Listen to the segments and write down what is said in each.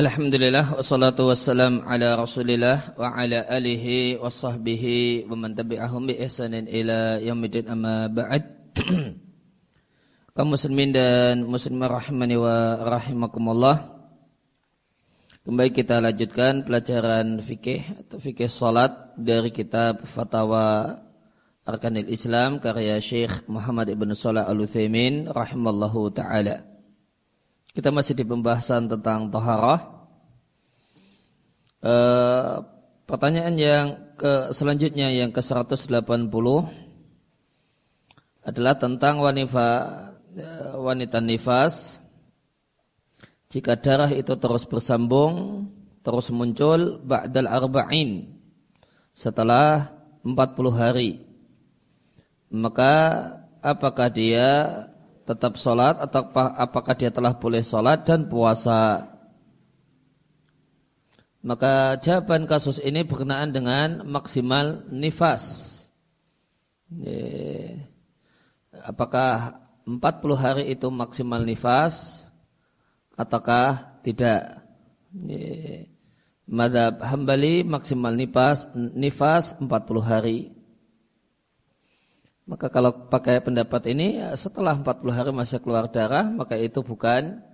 Alhamdulillah wassalatu wassalam ala Rasulillah wa ala alihi wa sahbihi wa man tabi'ahum bi ihsanin ila yaumil amma ba'd. Kaum muslimin dan muslimah rahimani wa rahimakumullah. Kembali kita lanjutkan pelajaran fikih atau fikih salat dari kitab Fatawa Arkanil Islam karya Syekh Muhammad Ibn Salah Al-Utsaimin rahimallahu taala. Kita masih di pembahasan tentang toharah. E, pertanyaan yang ke selanjutnya yang ke 180 adalah tentang wanita eh, wanita nifas. Jika darah itu terus bersambung, terus muncul ba'dal arba'in setelah 40 hari. Maka apakah dia tetap sholat atau apakah dia telah boleh sholat dan puasa. Maka jawaban kasus ini berkenaan dengan maksimal nifas. Apakah 40 hari itu maksimal nifas ataukah tidak? Madhab hambali maksimal nifas, nifas 40 hari. Maka kalau pakai pendapat ini setelah 40 hari masih keluar darah maka itu bukan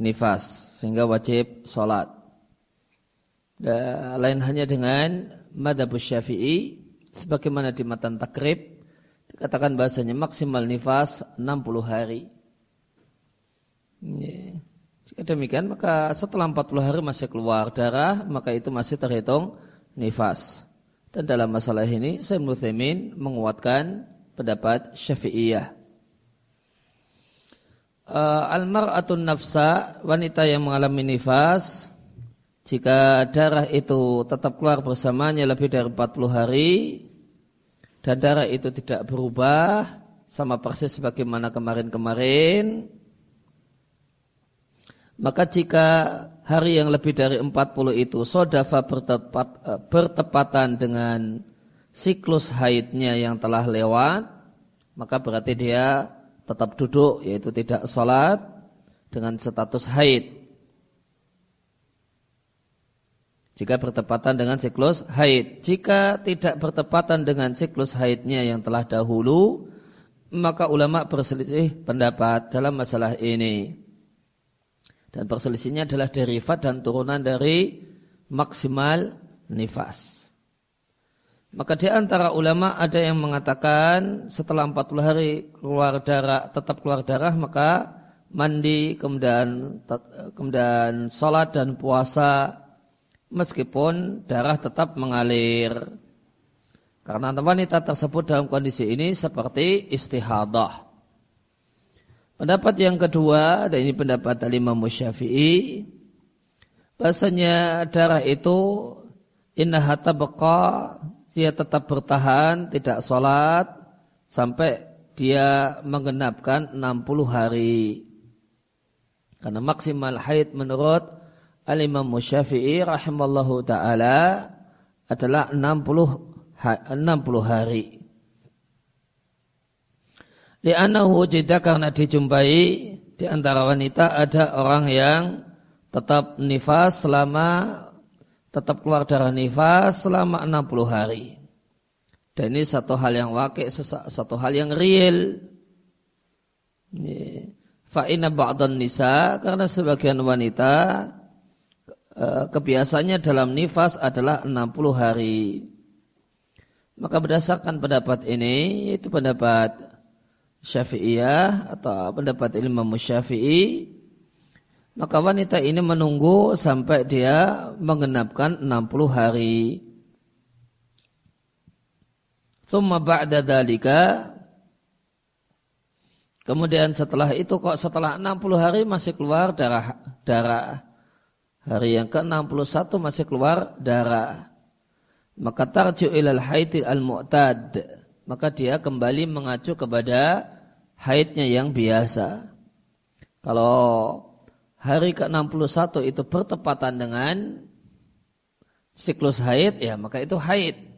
nifas sehingga wajib sholat. Dan lain hanya dengan madhabus syafi'i sebagaimana di matan takrib dikatakan bahasanya maksimal nifas 60 hari. Jika demikian maka setelah 40 hari masih keluar darah maka itu masih terhitung nifas. Dan dalam masalah ini Syekh Muthaimin menguatkan pendapat Syafi'iyah. Uh, Al-mar'atun nafsa, wanita yang mengalami nifas, jika darah itu tetap keluar bersamanya lebih dari 40 hari, dan darah itu tidak berubah, sama persis sebagaimana kemarin-kemarin, maka jika hari yang lebih dari 40 itu sodafa bertepat, eh, bertepatan dengan siklus haidnya yang telah lewat, maka berarti dia tetap duduk, yaitu tidak sholat dengan status haid. Jika bertepatan dengan siklus haid. Jika tidak bertepatan dengan siklus haidnya yang telah dahulu, maka ulama berselisih pendapat dalam masalah ini. Dan perselisihnya adalah derivat dan turunan dari maksimal nifas. Maka di antara ulama ada yang mengatakan setelah 40 hari keluar darah, tetap keluar darah, maka mandi, kemudian kemudian sholat dan puasa meskipun darah tetap mengalir. Karena wanita tersebut dalam kondisi ini seperti istihadah. Pendapat yang kedua, dan ini pendapat Imam Syafi'i, bahasanya darah itu innaha tabqa, dia tetap bertahan, tidak sholat, sampai dia menggenapkan 60 hari. Karena maksimal haid menurut Al-Imam Syafi'i rahimallahu ta'ala adalah 60, 60 hari. Li'annahu wujida karena dijumpai di antara wanita ada orang yang tetap nifas selama tetap keluar darah nifas selama 60 hari. Dan ini satu hal yang wakil, satu hal yang real. Fa'ina ba'dan nisa karena sebagian wanita eh, kebiasaannya dalam nifas adalah 60 hari. Maka berdasarkan pendapat ini, yaitu pendapat Syafi'iyah atau pendapat ilmu Syafi'i maka wanita ini menunggu sampai dia mengenapkan 60 hari. Thumma ba'da dalika Kemudian setelah itu kok setelah 60 hari masih keluar darah darah. Hari yang ke-61 masih keluar darah. Maka tarju ilal haidil al-mu'tad. Maka dia kembali mengacu kepada haidnya yang biasa. Kalau hari ke-61 itu bertepatan dengan siklus haid, ya maka itu haid.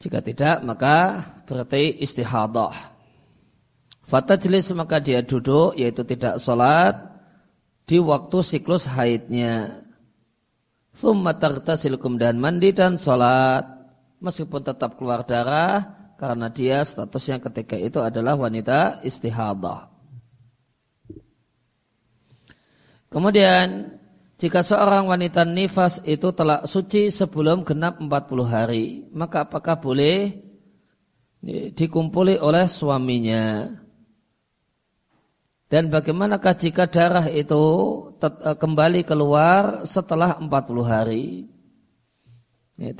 Jika tidak, maka berarti istihadah. Fatajlis maka dia duduk, yaitu tidak sholat, di waktu siklus haidnya. Thumma taghtasil dan mandi dan sholat meskipun tetap keluar darah karena dia statusnya ketika itu adalah wanita istihadah. Kemudian jika seorang wanita nifas itu telah suci sebelum genap 40 hari, maka apakah boleh dikumpuli oleh suaminya? Dan bagaimanakah jika darah itu eh, kembali keluar setelah 40 hari? 35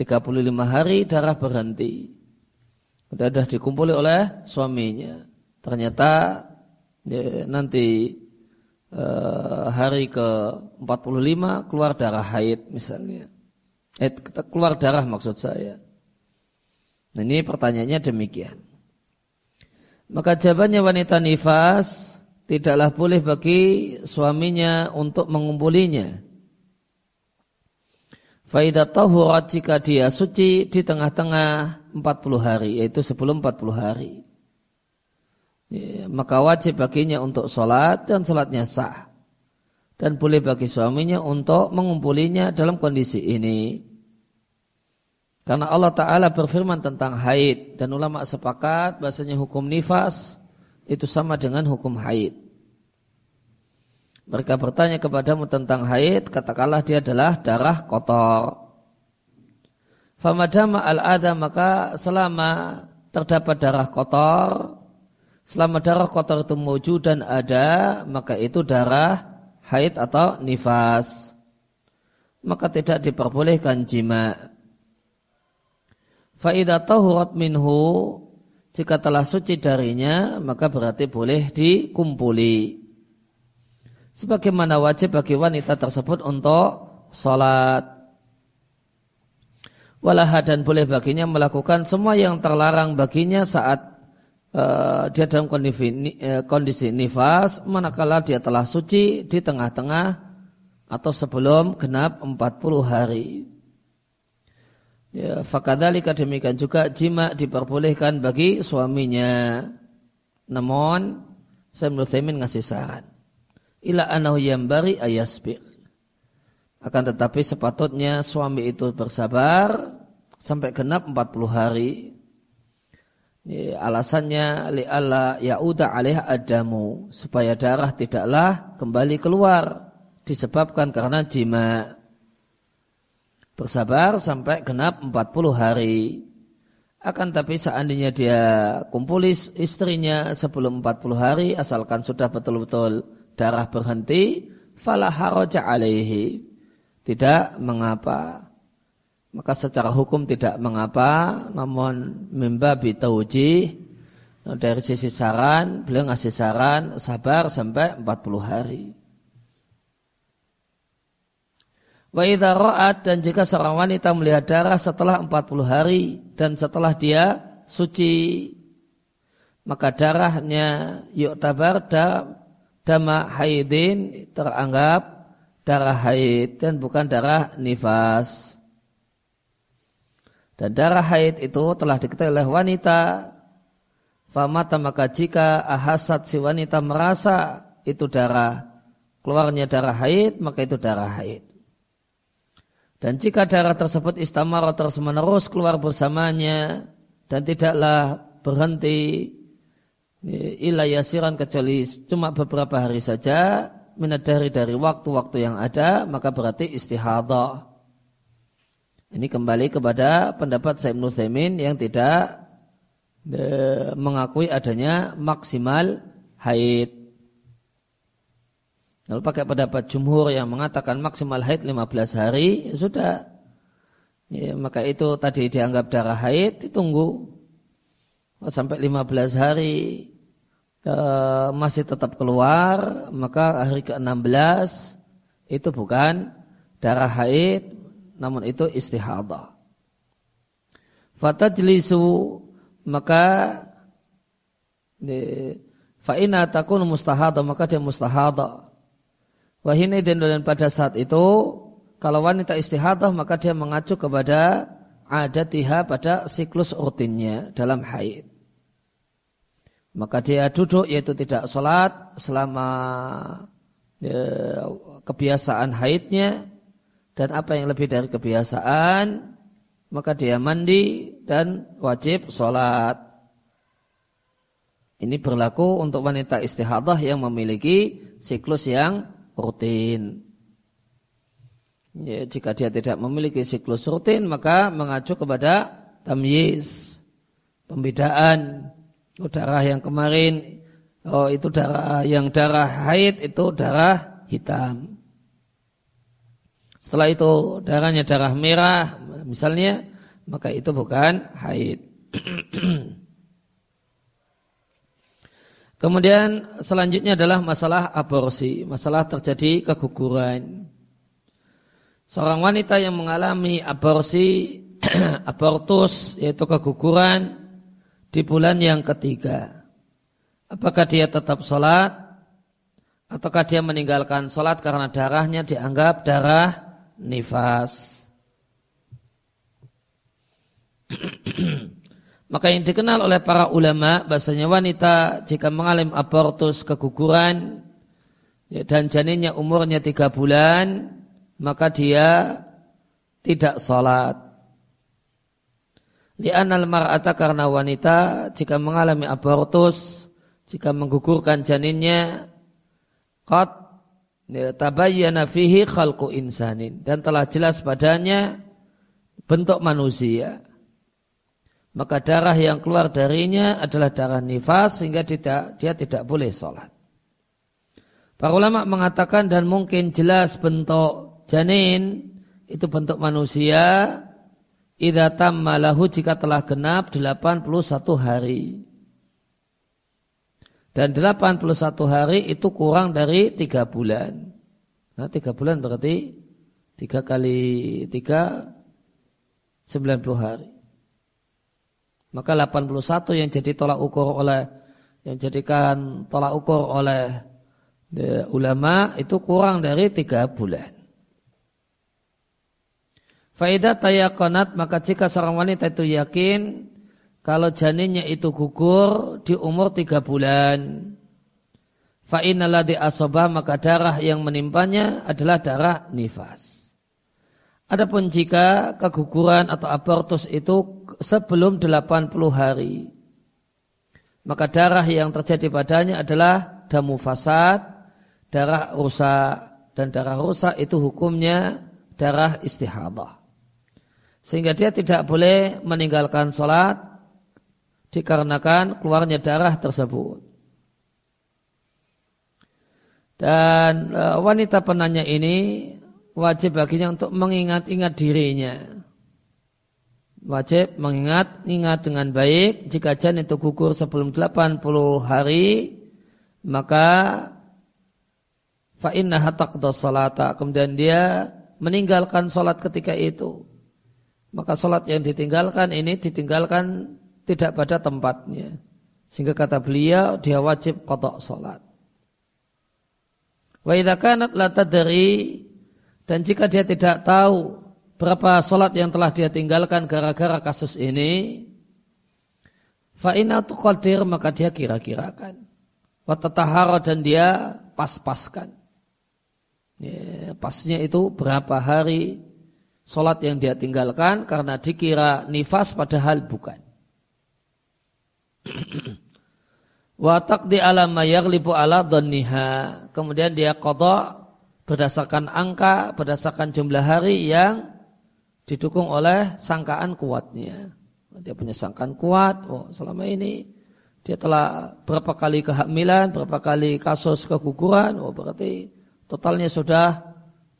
hari darah berhenti. Sudah, sudah dikumpuli oleh suaminya. Ternyata ya, nanti eh, hari ke 45 keluar darah haid misalnya. Eh, keluar darah maksud saya. Nah, ini pertanyaannya demikian. Maka jawabannya wanita nifas tidaklah boleh bagi suaminya untuk mengumpulinya. Faidah tahurat jika dia suci di tengah-tengah 40 hari, yaitu sebelum 40 hari. Ya, maka wajib baginya untuk sholat dan sholatnya sah. Dan boleh bagi suaminya untuk mengumpulinya dalam kondisi ini. Karena Allah Ta'ala berfirman tentang haid. Dan ulama sepakat bahasanya hukum nifas itu sama dengan hukum haid. Mereka bertanya kepadamu tentang haid, katakanlah dia adalah darah kotor. Famadama al-ada maka selama terdapat darah kotor, selama darah kotor itu wujud dan ada, maka itu darah haid atau nifas. Maka tidak diperbolehkan jima. Faidah tahurat minhu jika telah suci darinya, maka berarti boleh dikumpuli. Sebagaimana wajib bagi wanita tersebut untuk sholat. Walaha dan boleh baginya melakukan semua yang terlarang baginya saat uh, dia dalam kondisi, uh, kondisi nifas, manakala dia telah suci di tengah-tengah atau sebelum genap 40 hari. Ya, fakadhalika demikian juga jima diperbolehkan bagi suaminya. Namun, saya menurut ngasih saran. Ila anahu yambari ayasbir. Akan tetapi sepatutnya suami itu bersabar sampai genap 40 hari. Ya, alasannya li'alla ya'uda alaih adamu. Supaya darah tidaklah kembali keluar. Disebabkan karena jima' bersabar sampai genap 40 hari. Akan tapi seandainya dia kumpulis istrinya sebelum 40 hari asalkan sudah betul-betul darah berhenti, fala haraja alaihi. Tidak mengapa. Maka secara hukum tidak mengapa, namun mimbabi tauji dari sisi saran, beliau ngasih saran sabar sampai 40 hari. Wa idza ra'at dan jika seorang wanita melihat darah setelah 40 hari dan setelah dia suci maka darahnya yuktabar da, dama haidin teranggap darah haid dan bukan darah nifas. Dan darah haid itu telah diketahui oleh wanita. Famata maka jika ahasat si wanita merasa itu darah keluarnya darah haid maka itu darah haid. Dan jika darah tersebut istamar terus menerus keluar bersamanya dan tidaklah berhenti ila yasiran kecuali cuma beberapa hari saja minadari dari waktu-waktu yang ada maka berarti istihadah. Ini kembali kepada pendapat Sayyid Nusaimin yang tidak mengakui adanya maksimal haid. Kalau pakai pendapat jumhur yang mengatakan maksimal haid 15 hari, ya sudah. Ya, maka itu tadi dianggap darah haid, ditunggu. Sampai 15 hari e, masih tetap keluar, maka hari ke-16 itu bukan darah haid, namun itu istihadah. Fatajlisu maka fa'ina takun mustahadah maka dia mustahadah Wahini dan pada saat itu kalau wanita istihadah maka dia mengacu kepada adatiha pada siklus rutinnya dalam haid. Maka dia duduk yaitu tidak sholat selama ya, kebiasaan haidnya dan apa yang lebih dari kebiasaan maka dia mandi dan wajib sholat. Ini berlaku untuk wanita istihadah yang memiliki siklus yang rutin. Ya, jika dia tidak memiliki siklus rutin maka mengacu kepada tamyiz, pembedaan. Oh, darah yang kemarin, oh itu darah yang darah haid itu darah hitam. Setelah itu darahnya darah merah, misalnya, maka itu bukan haid. Kemudian selanjutnya adalah masalah aborsi, masalah terjadi keguguran. Seorang wanita yang mengalami aborsi, abortus yaitu keguguran di bulan yang ketiga. Apakah dia tetap sholat? Ataukah dia meninggalkan sholat karena darahnya dianggap darah nifas? Maka yang dikenal oleh para ulama bahasanya wanita jika mengalami abortus keguguran ya, dan janinnya umurnya tiga bulan maka dia tidak sholat. Li'anal mar'ata karena wanita jika mengalami abortus jika menggugurkan janinnya qad ya, tabayyana fihi khalqu insanin dan telah jelas padanya bentuk manusia maka darah yang keluar darinya adalah darah nifas sehingga tidak, dia tidak boleh sholat. Para ulama mengatakan dan mungkin jelas bentuk janin itu bentuk manusia idza tammalahu jika telah genap 81 hari. Dan 81 hari itu kurang dari 3 bulan. Nah 3 bulan berarti 3 kali 3 90 hari. Maka 81 yang jadi tolak ukur oleh yang jadikan tolak ukur oleh de, ulama itu kurang dari tiga bulan. Faidah tayakonat maka jika seorang wanita itu yakin kalau janinnya itu gugur di umur tiga bulan. Fa'inala di asobah maka darah yang menimpanya adalah darah nifas. Adapun jika keguguran atau abortus itu sebelum 80 hari, maka darah yang terjadi padanya adalah damu fasad, darah rusak, dan darah rusak itu hukumnya darah istihadah. Sehingga dia tidak boleh meninggalkan sholat dikarenakan keluarnya darah tersebut. Dan e, wanita penanya ini wajib baginya untuk mengingat-ingat dirinya. Wajib mengingat, ingat dengan baik. Jika janin itu gugur sebelum 80 hari, maka fa'inna hataqda salata. Kemudian dia meninggalkan sholat ketika itu. Maka sholat yang ditinggalkan ini ditinggalkan tidak pada tempatnya. Sehingga kata beliau, dia wajib kotok sholat. Wa idha kanat dan jika dia tidak tahu berapa sholat yang telah dia tinggalkan gara-gara kasus ini, fa'ina tuqadir maka dia kira-kirakan. Watatahara dan dia pas-paskan. Ya, pasnya itu berapa hari sholat yang dia tinggalkan karena dikira nifas padahal bukan. Watak di alam yaglibu ala dhanniha. Kemudian dia kodok berdasarkan angka, berdasarkan jumlah hari yang didukung oleh sangkaan kuatnya. Dia punya sangkaan kuat, oh selama ini dia telah berapa kali kehamilan, berapa kali kasus keguguran, oh berarti totalnya sudah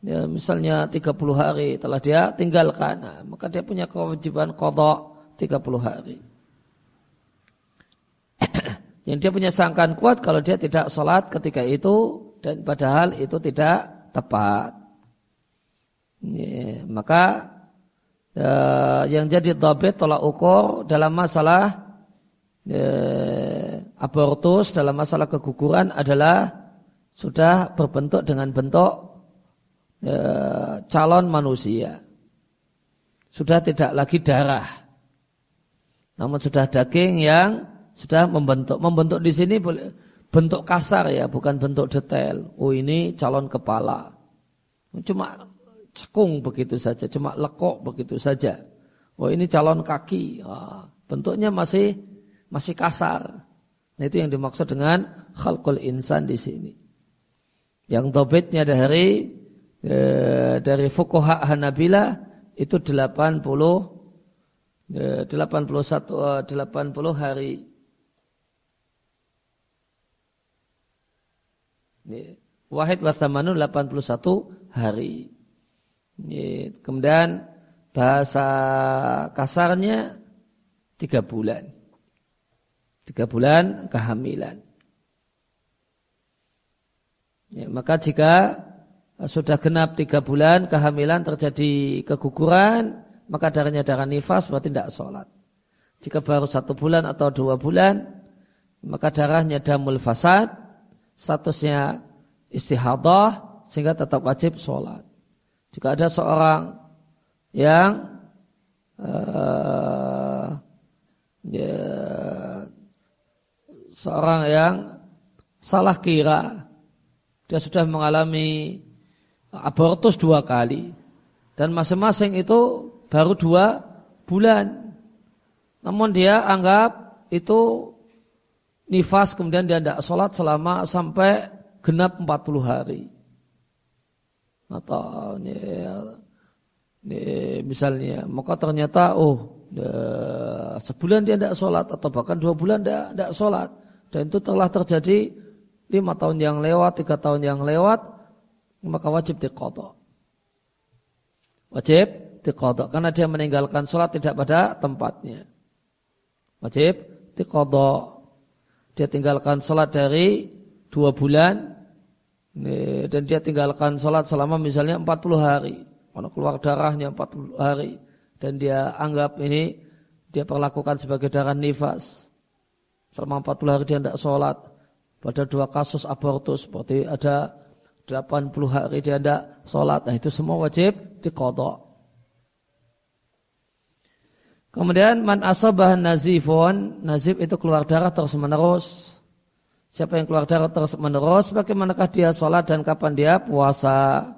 ya, misalnya 30 hari telah dia tinggalkan, nah, maka dia punya kewajiban kodok 30 hari. Yang dia punya sangkaan kuat kalau dia tidak sholat ketika itu dan padahal itu tidak tepat. Ya, maka ya, yang jadi dobet tolak ukur dalam masalah ya, abortus, dalam masalah keguguran adalah sudah berbentuk dengan bentuk ya, calon manusia. Sudah tidak lagi darah. Namun sudah daging yang sudah membentuk. Membentuk di sini boleh bentuk kasar ya, bukan bentuk detail. Oh ini calon kepala. Cuma cekung begitu saja, cuma lekok begitu saja. Oh ini calon kaki. Wah, bentuknya masih masih kasar. Nah, itu yang dimaksud dengan khalqul insan di sini. Yang dobitnya dari e, dari fukuha Hanabila itu 80 e, 81 e, 80 hari. Wahid wasamanu 81 hari. Kemudian bahasa kasarnya tiga bulan. Tiga bulan kehamilan. Ya, maka jika sudah genap tiga bulan kehamilan terjadi keguguran, maka darahnya darah nifas berarti tidak sholat. Jika baru satu bulan atau dua bulan, maka darahnya damul fasad, statusnya istihadah, sehingga tetap wajib sholat. Jika ada seorang yang uh, ya, seorang yang salah kira dia sudah mengalami abortus dua kali. Dan masing-masing itu baru dua bulan. Namun dia anggap itu nifas kemudian dia tidak sholat selama sampai genap 40 hari. Atau ya, ini misalnya, maka ternyata oh ya, sebulan dia tidak sholat atau bahkan dua bulan tidak sholat. Dan itu telah terjadi lima tahun yang lewat, tiga tahun yang lewat, maka wajib dikodok. Wajib dikodok karena dia meninggalkan sholat tidak pada tempatnya. Wajib dikodok. Dia tinggalkan sholat dari dua bulan dan dia tinggalkan sholat selama misalnya 40 hari. Karena keluar darahnya 40 hari. Dan dia anggap ini dia perlakukan sebagai darah nifas. Selama 40 hari dia tidak sholat. Pada dua kasus abortus. Seperti ada 80 hari dia tidak sholat. Nah itu semua wajib dikodok. Kemudian man asabah nazifun. Nazif itu keluar darah terus menerus. Siapa yang keluar darah terus menerus. Bagaimanakah dia sholat dan kapan dia puasa.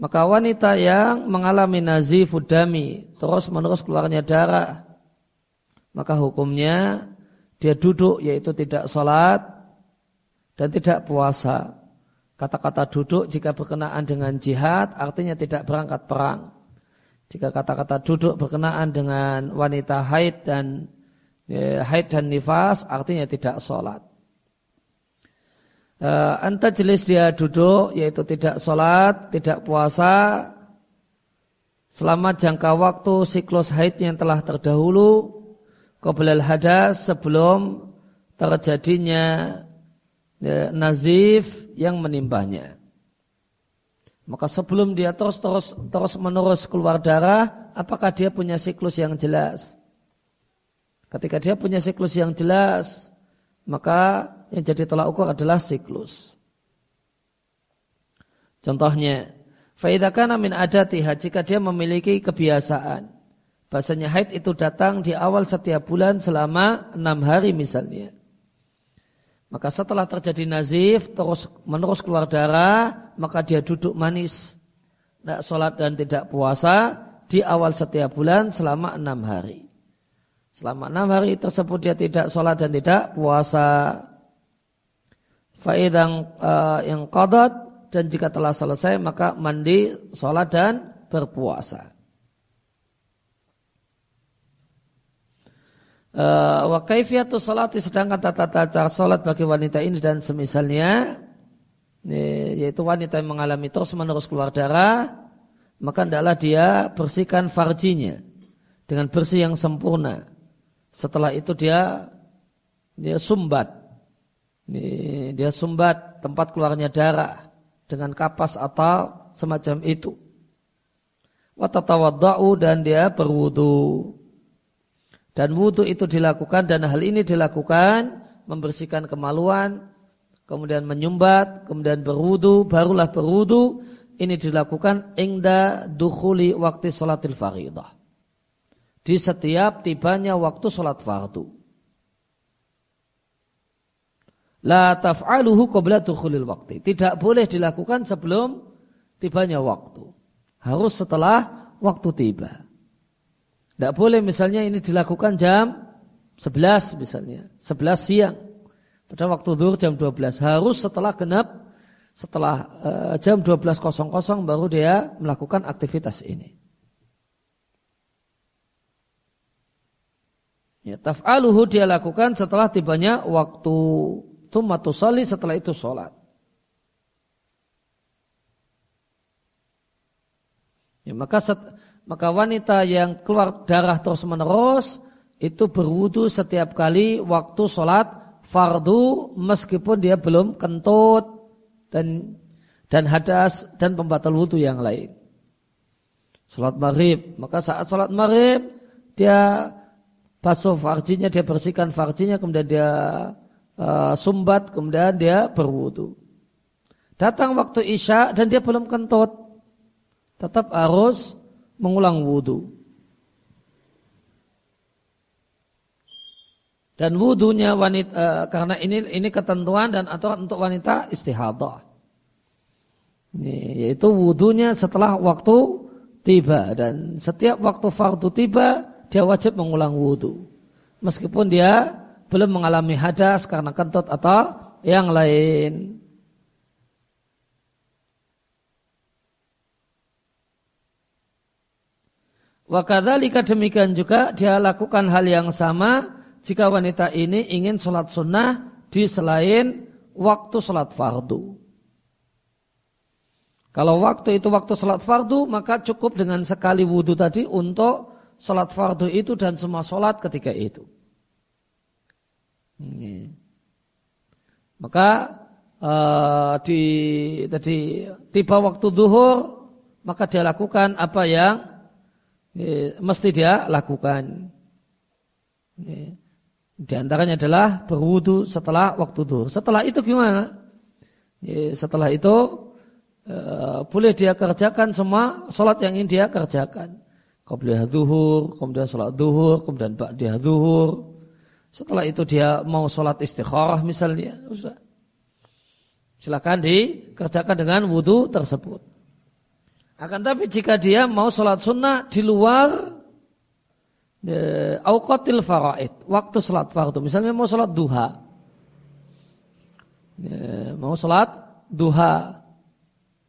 Maka wanita yang mengalami nazifudami terus menerus keluarnya darah. Maka hukumnya dia duduk yaitu tidak sholat dan tidak puasa. Kata-kata duduk jika berkenaan dengan jihad artinya tidak berangkat perang. Jika kata-kata duduk berkenaan dengan wanita haid dan ya, haid dan nifas artinya tidak sholat. Uh, anta jelis dia duduk yaitu tidak sholat, tidak puasa selama jangka waktu siklus haid yang telah terdahulu qoblal hadas sebelum terjadinya ya, nazif yang menimpanya. Maka sebelum dia terus terus terus menerus keluar darah, apakah dia punya siklus yang jelas? Ketika dia punya siklus yang jelas, maka yang jadi tolak ukur adalah siklus. Contohnya, faidakana min adatiha jika dia memiliki kebiasaan. Bahasanya haid itu datang di awal setiap bulan selama enam hari misalnya. Maka setelah terjadi nazif, terus menerus keluar darah, maka dia duduk manis. Tidak sholat dan tidak puasa di awal setiap bulan selama enam hari. Selama enam hari tersebut dia tidak sholat dan tidak puasa. Faidang uh, yang qadat dan jika telah selesai maka mandi, sholat dan berpuasa. Uh, wa kaifiyatu salati sedangkan tata cara salat bagi wanita ini dan semisalnya yaitu wanita yang mengalami terus menerus keluar darah maka hendaklah dia bersihkan farjinya dengan bersih yang sempurna setelah itu dia dia sumbat. Dia sumbat tempat keluarnya darah dengan kapas atau semacam itu. Watatawadda'u dan dia berwudu. Dan wudu itu dilakukan dan hal ini dilakukan membersihkan kemaluan, kemudian menyumbat, kemudian berwudu, barulah berwudu. Ini dilakukan ingda dukhuli waktu salatil faridah di setiap tibanya waktu sholat fardu. La taf'aluhu qabla dukhulil waktu. Tidak boleh dilakukan sebelum tibanya waktu. Harus setelah waktu tiba. Tidak boleh misalnya ini dilakukan jam 11 misalnya. 11 siang. Pada waktu zuhur jam 12. Harus setelah genap, setelah uh, jam 12.00 baru dia melakukan aktivitas ini. Ya, taf'aluhu dia lakukan setelah tibanya waktu Tumma tusalli setelah itu sholat. Ya, maka set, maka wanita yang keluar darah terus menerus itu berwudu setiap kali waktu sholat fardu meskipun dia belum kentut dan dan hadas dan pembatal wudu yang lain. Sholat maghrib, maka saat sholat maghrib dia basuh farjinya, dia bersihkan farjinya, kemudian dia uh, sumbat, kemudian dia berwudu. Datang waktu isya dan dia belum kentut, tetap harus mengulang wudu. Dan wudunya wanita uh, karena ini ini ketentuan dan aturan untuk wanita istihadah. Ini, yaitu wudunya setelah waktu tiba dan setiap waktu fardu tiba dia wajib mengulang wudu. Meskipun dia belum mengalami hadas karena kentut atau yang lain. Wakadhalika demikian juga dia lakukan hal yang sama jika wanita ini ingin sholat sunnah di selain waktu sholat fardu. Kalau waktu itu waktu sholat fardu maka cukup dengan sekali wudhu tadi untuk sholat fardu itu dan semua sholat ketika itu. Maka uh, di tadi tiba waktu zuhur maka dia lakukan apa yang mesti dia lakukan. Di antaranya adalah berwudu setelah waktu zuhur. Setelah itu gimana? Setelah itu uh, boleh dia kerjakan semua sholat yang ingin dia kerjakan. Kemudian zuhur, kemudian sholat zuhur, kemudian ba'diyah zuhur, setelah itu dia mau sholat istikharah misalnya. Silakan dikerjakan dengan wudhu tersebut. Akan tapi jika dia mau sholat sunnah di luar e, awqatil faraid, waktu sholat fardu, misalnya mau sholat duha, e, mau sholat duha.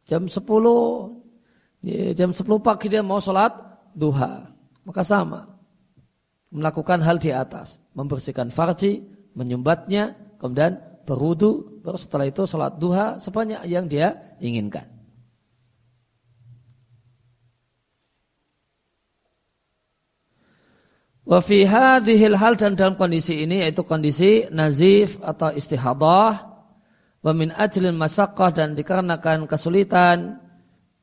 Jam 10, e, jam 10 pagi dia mau sholat duha, maka sama. Melakukan hal di atas, membersihkan farji, menyumbatnya, kemudian berwudu, baru setelah itu sholat duha sebanyak yang dia inginkan. Wa fi hadhil hal dan dalam kondisi ini yaitu kondisi nazif atau istihadah wa min masaqqah dan dikarenakan kesulitan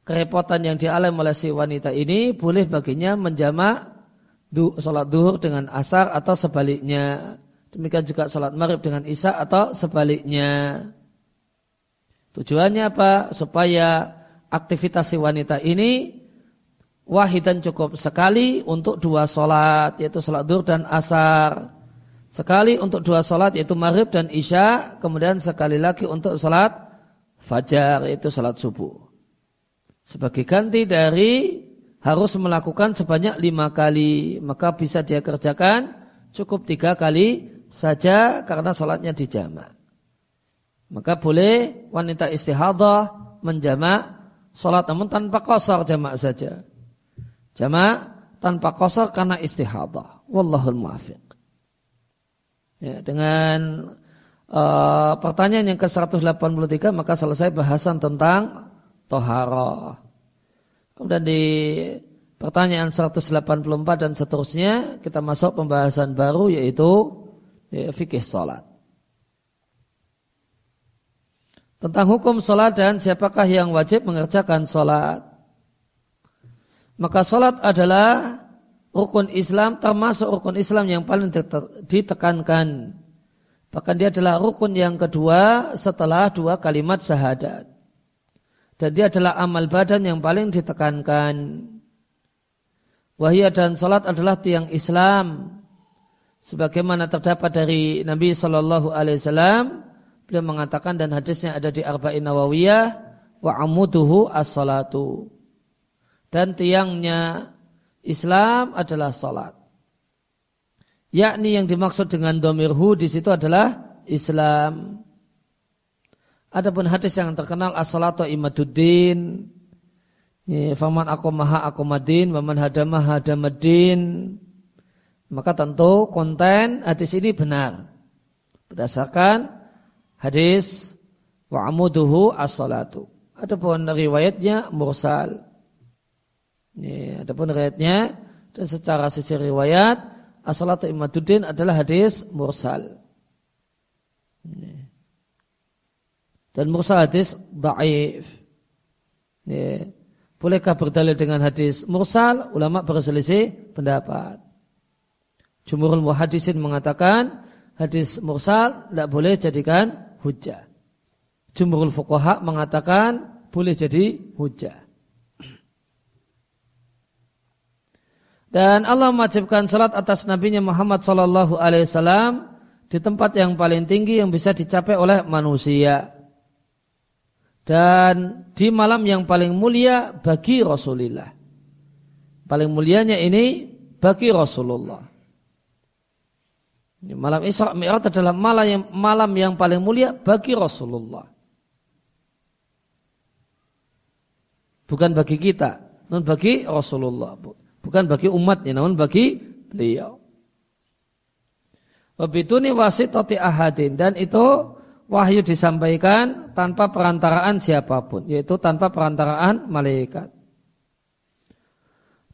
kerepotan yang dialami oleh si wanita ini boleh baginya menjamak du, sholat duhur dengan asar atau sebaliknya. Demikian juga sholat maghrib dengan isya atau sebaliknya. Tujuannya apa? Supaya aktivitas si wanita ini wahid dan cukup sekali untuk dua sholat, yaitu sholat duhur dan asar. Sekali untuk dua sholat, yaitu maghrib dan isya. Kemudian sekali lagi untuk sholat fajar, yaitu sholat subuh. Sebagai ganti dari harus melakukan sebanyak lima kali. Maka bisa dia kerjakan cukup tiga kali saja karena sholatnya dijamak. Maka boleh wanita istihadah menjamak sholat namun tanpa kosor jamak saja. Jamak tanpa kosor karena istihadah. Wallahul muafiq. Ya, dengan uh, pertanyaan yang ke-183 maka selesai bahasan tentang toharoh. Kemudian di pertanyaan 184 dan seterusnya kita masuk pembahasan baru yaitu ya, fikih salat. Tentang hukum salat dan siapakah yang wajib mengerjakan salat. Maka salat adalah rukun Islam termasuk rukun Islam yang paling ditekankan. Bahkan dia adalah rukun yang kedua setelah dua kalimat syahadat. Dan dia adalah amal badan yang paling ditekankan. Wahia dan salat adalah tiang Islam. Sebagaimana terdapat dari Nabi Shallallahu Alaihi Wasallam beliau mengatakan dan hadisnya ada di Arba'in Nawawiyah wa amuduhu as-salatu. Dan tiangnya Islam adalah salat. Yakni yang dimaksud dengan domirhu di situ adalah Islam. Adapun hadis yang terkenal as-salatu imaduddin. Faman akomaha akomadin, waman hadamah hadamadin. Maka tentu konten hadis ini benar. Berdasarkan hadis wa amuduhu as-salatu. Adapun riwayatnya mursal. Ini, adapun riwayatnya dan secara sisi riwayat as-salatu imaduddin adalah hadis mursal. Dan mursal hadis da'if. Bolehkah berdalil dengan hadis mursal? Ulama berselisih pendapat. Jumhurul muhadisin mengatakan hadis mursal tidak boleh jadikan hujah. Jumhurul fuqaha mengatakan boleh jadi hujah. Dan Allah mewajibkan salat atas nabinya Muhammad sallallahu alaihi wasallam di tempat yang paling tinggi yang bisa dicapai oleh manusia. Dan di malam yang paling mulia bagi Rasulullah. Paling mulianya ini bagi Rasulullah. Malam Isra Mi'raj adalah malam yang, malam yang paling mulia bagi Rasulullah. Bukan bagi kita, namun bagi Rasulullah. Bukan bagi umatnya, namun bagi beliau. Wabituni wasitati ahadin. Dan itu wahyu disampaikan tanpa perantaraan siapa pun. Yaitu tanpa perantaraan malaikat.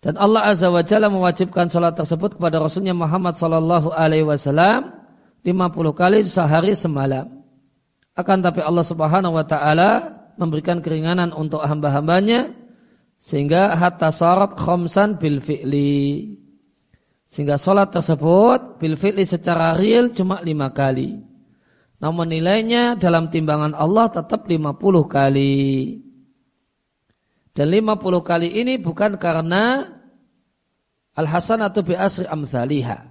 Dan Allah Azza wa Jalla mewajibkan salat tersebut kepada Rasulnya Muhammad Sallallahu Alaihi Wasallam 50 kali sehari semalam. Akan tapi Allah Subhanahu Wa Taala memberikan keringanan untuk hamba-hambanya sehingga hatta syarat khomsan bil fi'li. Sehingga sholat tersebut bil fi'li secara real cuma lima kali. Namun nilainya dalam timbangan Allah tetap 50 kali. Dan 50 kali ini bukan karena Al-hasanatu bi asri amthaliha.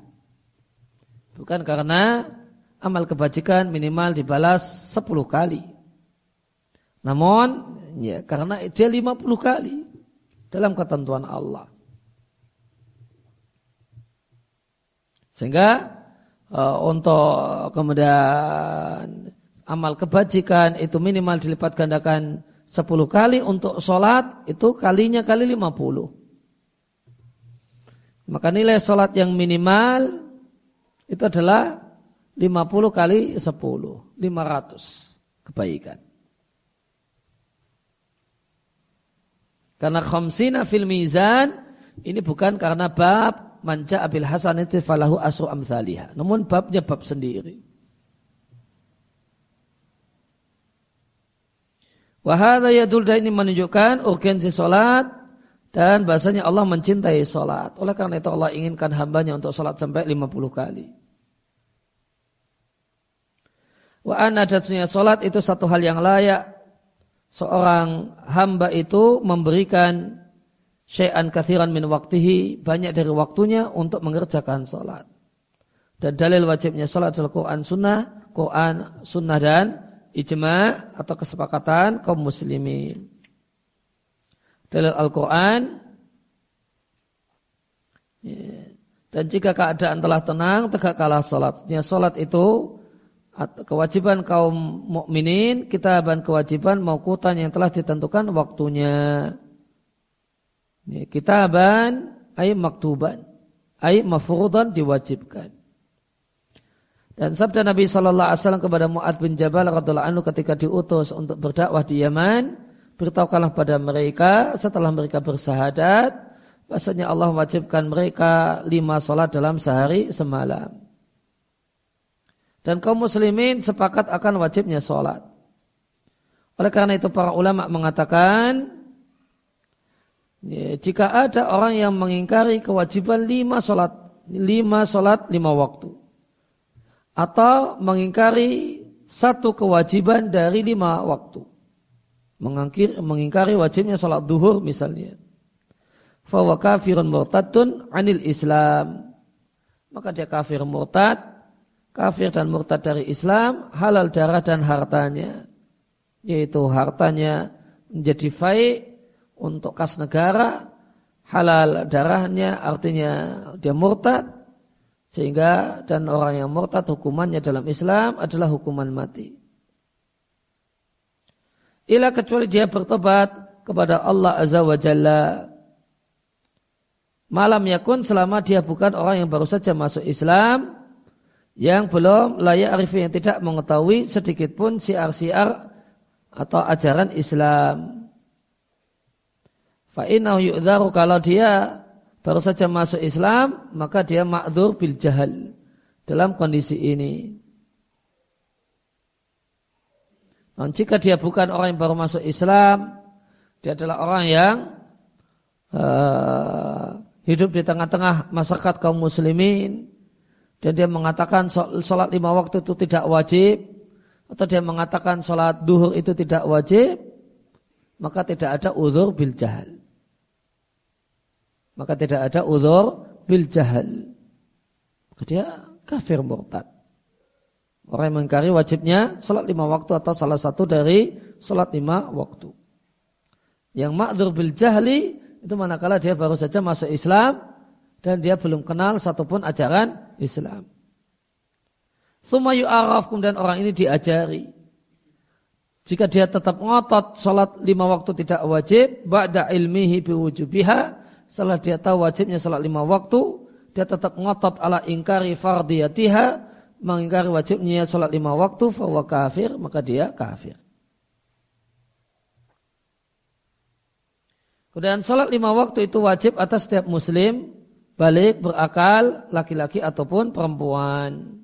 Bukan karena amal kebajikan minimal dibalas 10 kali. Namun ya karena dia 50 kali dalam ketentuan Allah. Sehingga uh, untuk kemudian amal kebajikan itu minimal dilipat gandakan 10 kali untuk sholat itu kalinya kali 50. Maka nilai sholat yang minimal itu adalah 50 kali 10, 500 kebaikan. Karena khamsina fil mizan ini bukan karena bab manja abil hasan itu falahu asru amthaliha. Namun babnya bab sendiri. Wahada yadul ini menunjukkan urgensi sholat dan bahasanya Allah mencintai sholat. Oleh karena itu Allah inginkan hambanya untuk sholat sampai 50 kali. Wa anadatnya sholat itu satu hal yang layak. Seorang hamba itu memberikan syai'an kathiran min waktihi. Banyak dari waktunya untuk mengerjakan sholat. Dan dalil wajibnya sholat adalah Quran sunnah. Quran sunnah dan ijma' atau kesepakatan kaum muslimin dalil Al-Quran. Ya. Dan jika keadaan telah tenang, tegak kalah sholatnya. Sholat itu kewajiban kaum mukminin, kitaban kewajiban maukutan yang telah ditentukan waktunya. Ya, kitaban ay maktuban, ay mafrudan diwajibkan. Dan sabda Nabi Shallallahu Alaihi Wasallam kepada Muad bin Jabal radhiallahu anhu ketika diutus untuk berdakwah di Yaman, beritahukanlah pada mereka setelah mereka bersahadat bahasanya Allah wajibkan mereka lima sholat dalam sehari semalam. Dan kaum muslimin sepakat akan wajibnya sholat. Oleh karena itu para ulama mengatakan ya, jika ada orang yang mengingkari kewajiban lima sholat, lima sholat lima waktu, atau mengingkari satu kewajiban dari lima waktu, mengingkari, mengingkari wajibnya salat duhur misalnya. Fawa kafirun murtadun anil Islam. Maka dia kafir murtad kafir dan murtad dari Islam, halal darah dan hartanya. Yaitu hartanya menjadi baik untuk kas negara, halal darahnya artinya dia murtad, sehingga dan orang yang murtad hukumannya dalam Islam adalah hukuman mati. Ila kecuali dia bertobat kepada Allah Azza wa Jalla. Malam yakun selama dia bukan orang yang baru saja masuk Islam, yang belum layak arif yang tidak mengetahui sedikit pun siar-siar atau ajaran Islam. Fa'inahu yu'dharu kalau dia baru saja masuk Islam, maka dia ma'dzur bil jahal dalam kondisi ini. Dan jika dia bukan orang yang baru masuk Islam, dia adalah orang yang uh, hidup di tengah-tengah masyarakat kaum muslimin, dan dia mengatakan sholat lima waktu itu tidak wajib atau dia mengatakan sholat duhur itu tidak wajib maka tidak ada uzur bil jahal. Maka tidak ada uzur bil jahal. Maka dia kafir murtad. Orang yang mengkari wajibnya sholat lima waktu atau salah satu dari sholat lima waktu. Yang makdur bil jahli itu manakala dia baru saja masuk Islam dan dia belum kenal satupun ajaran Islam. Sumayu araf kemudian orang ini diajari. Jika dia tetap ngotot sholat lima waktu tidak wajib, ba'da ilmihi biwujubiha, setelah dia tahu wajibnya sholat lima waktu, dia tetap ngotot ala ingkari fardiyatiha, mengingkari wajibnya sholat lima waktu, fahuwa kafir, maka dia kafir. Kemudian sholat lima waktu itu wajib atas setiap muslim balik berakal laki-laki ataupun perempuan.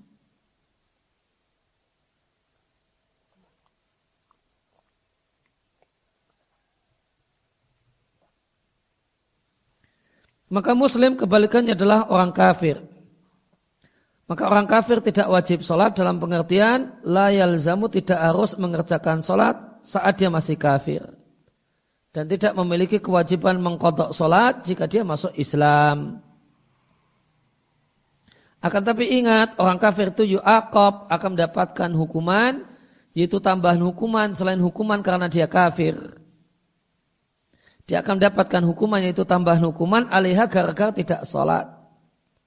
Maka muslim kebalikannya adalah orang kafir. Maka orang kafir tidak wajib sholat dalam pengertian la yalzamu tidak harus mengerjakan sholat saat dia masih kafir. Dan tidak memiliki kewajiban mengkodok sholat jika dia masuk Islam. Akan tapi ingat, orang kafir itu yu'aqab akan mendapatkan hukuman, yaitu tambahan hukuman selain hukuman karena dia kafir. Dia akan mendapatkan hukuman yaitu tambahan hukuman alihah gara-gara tidak sholat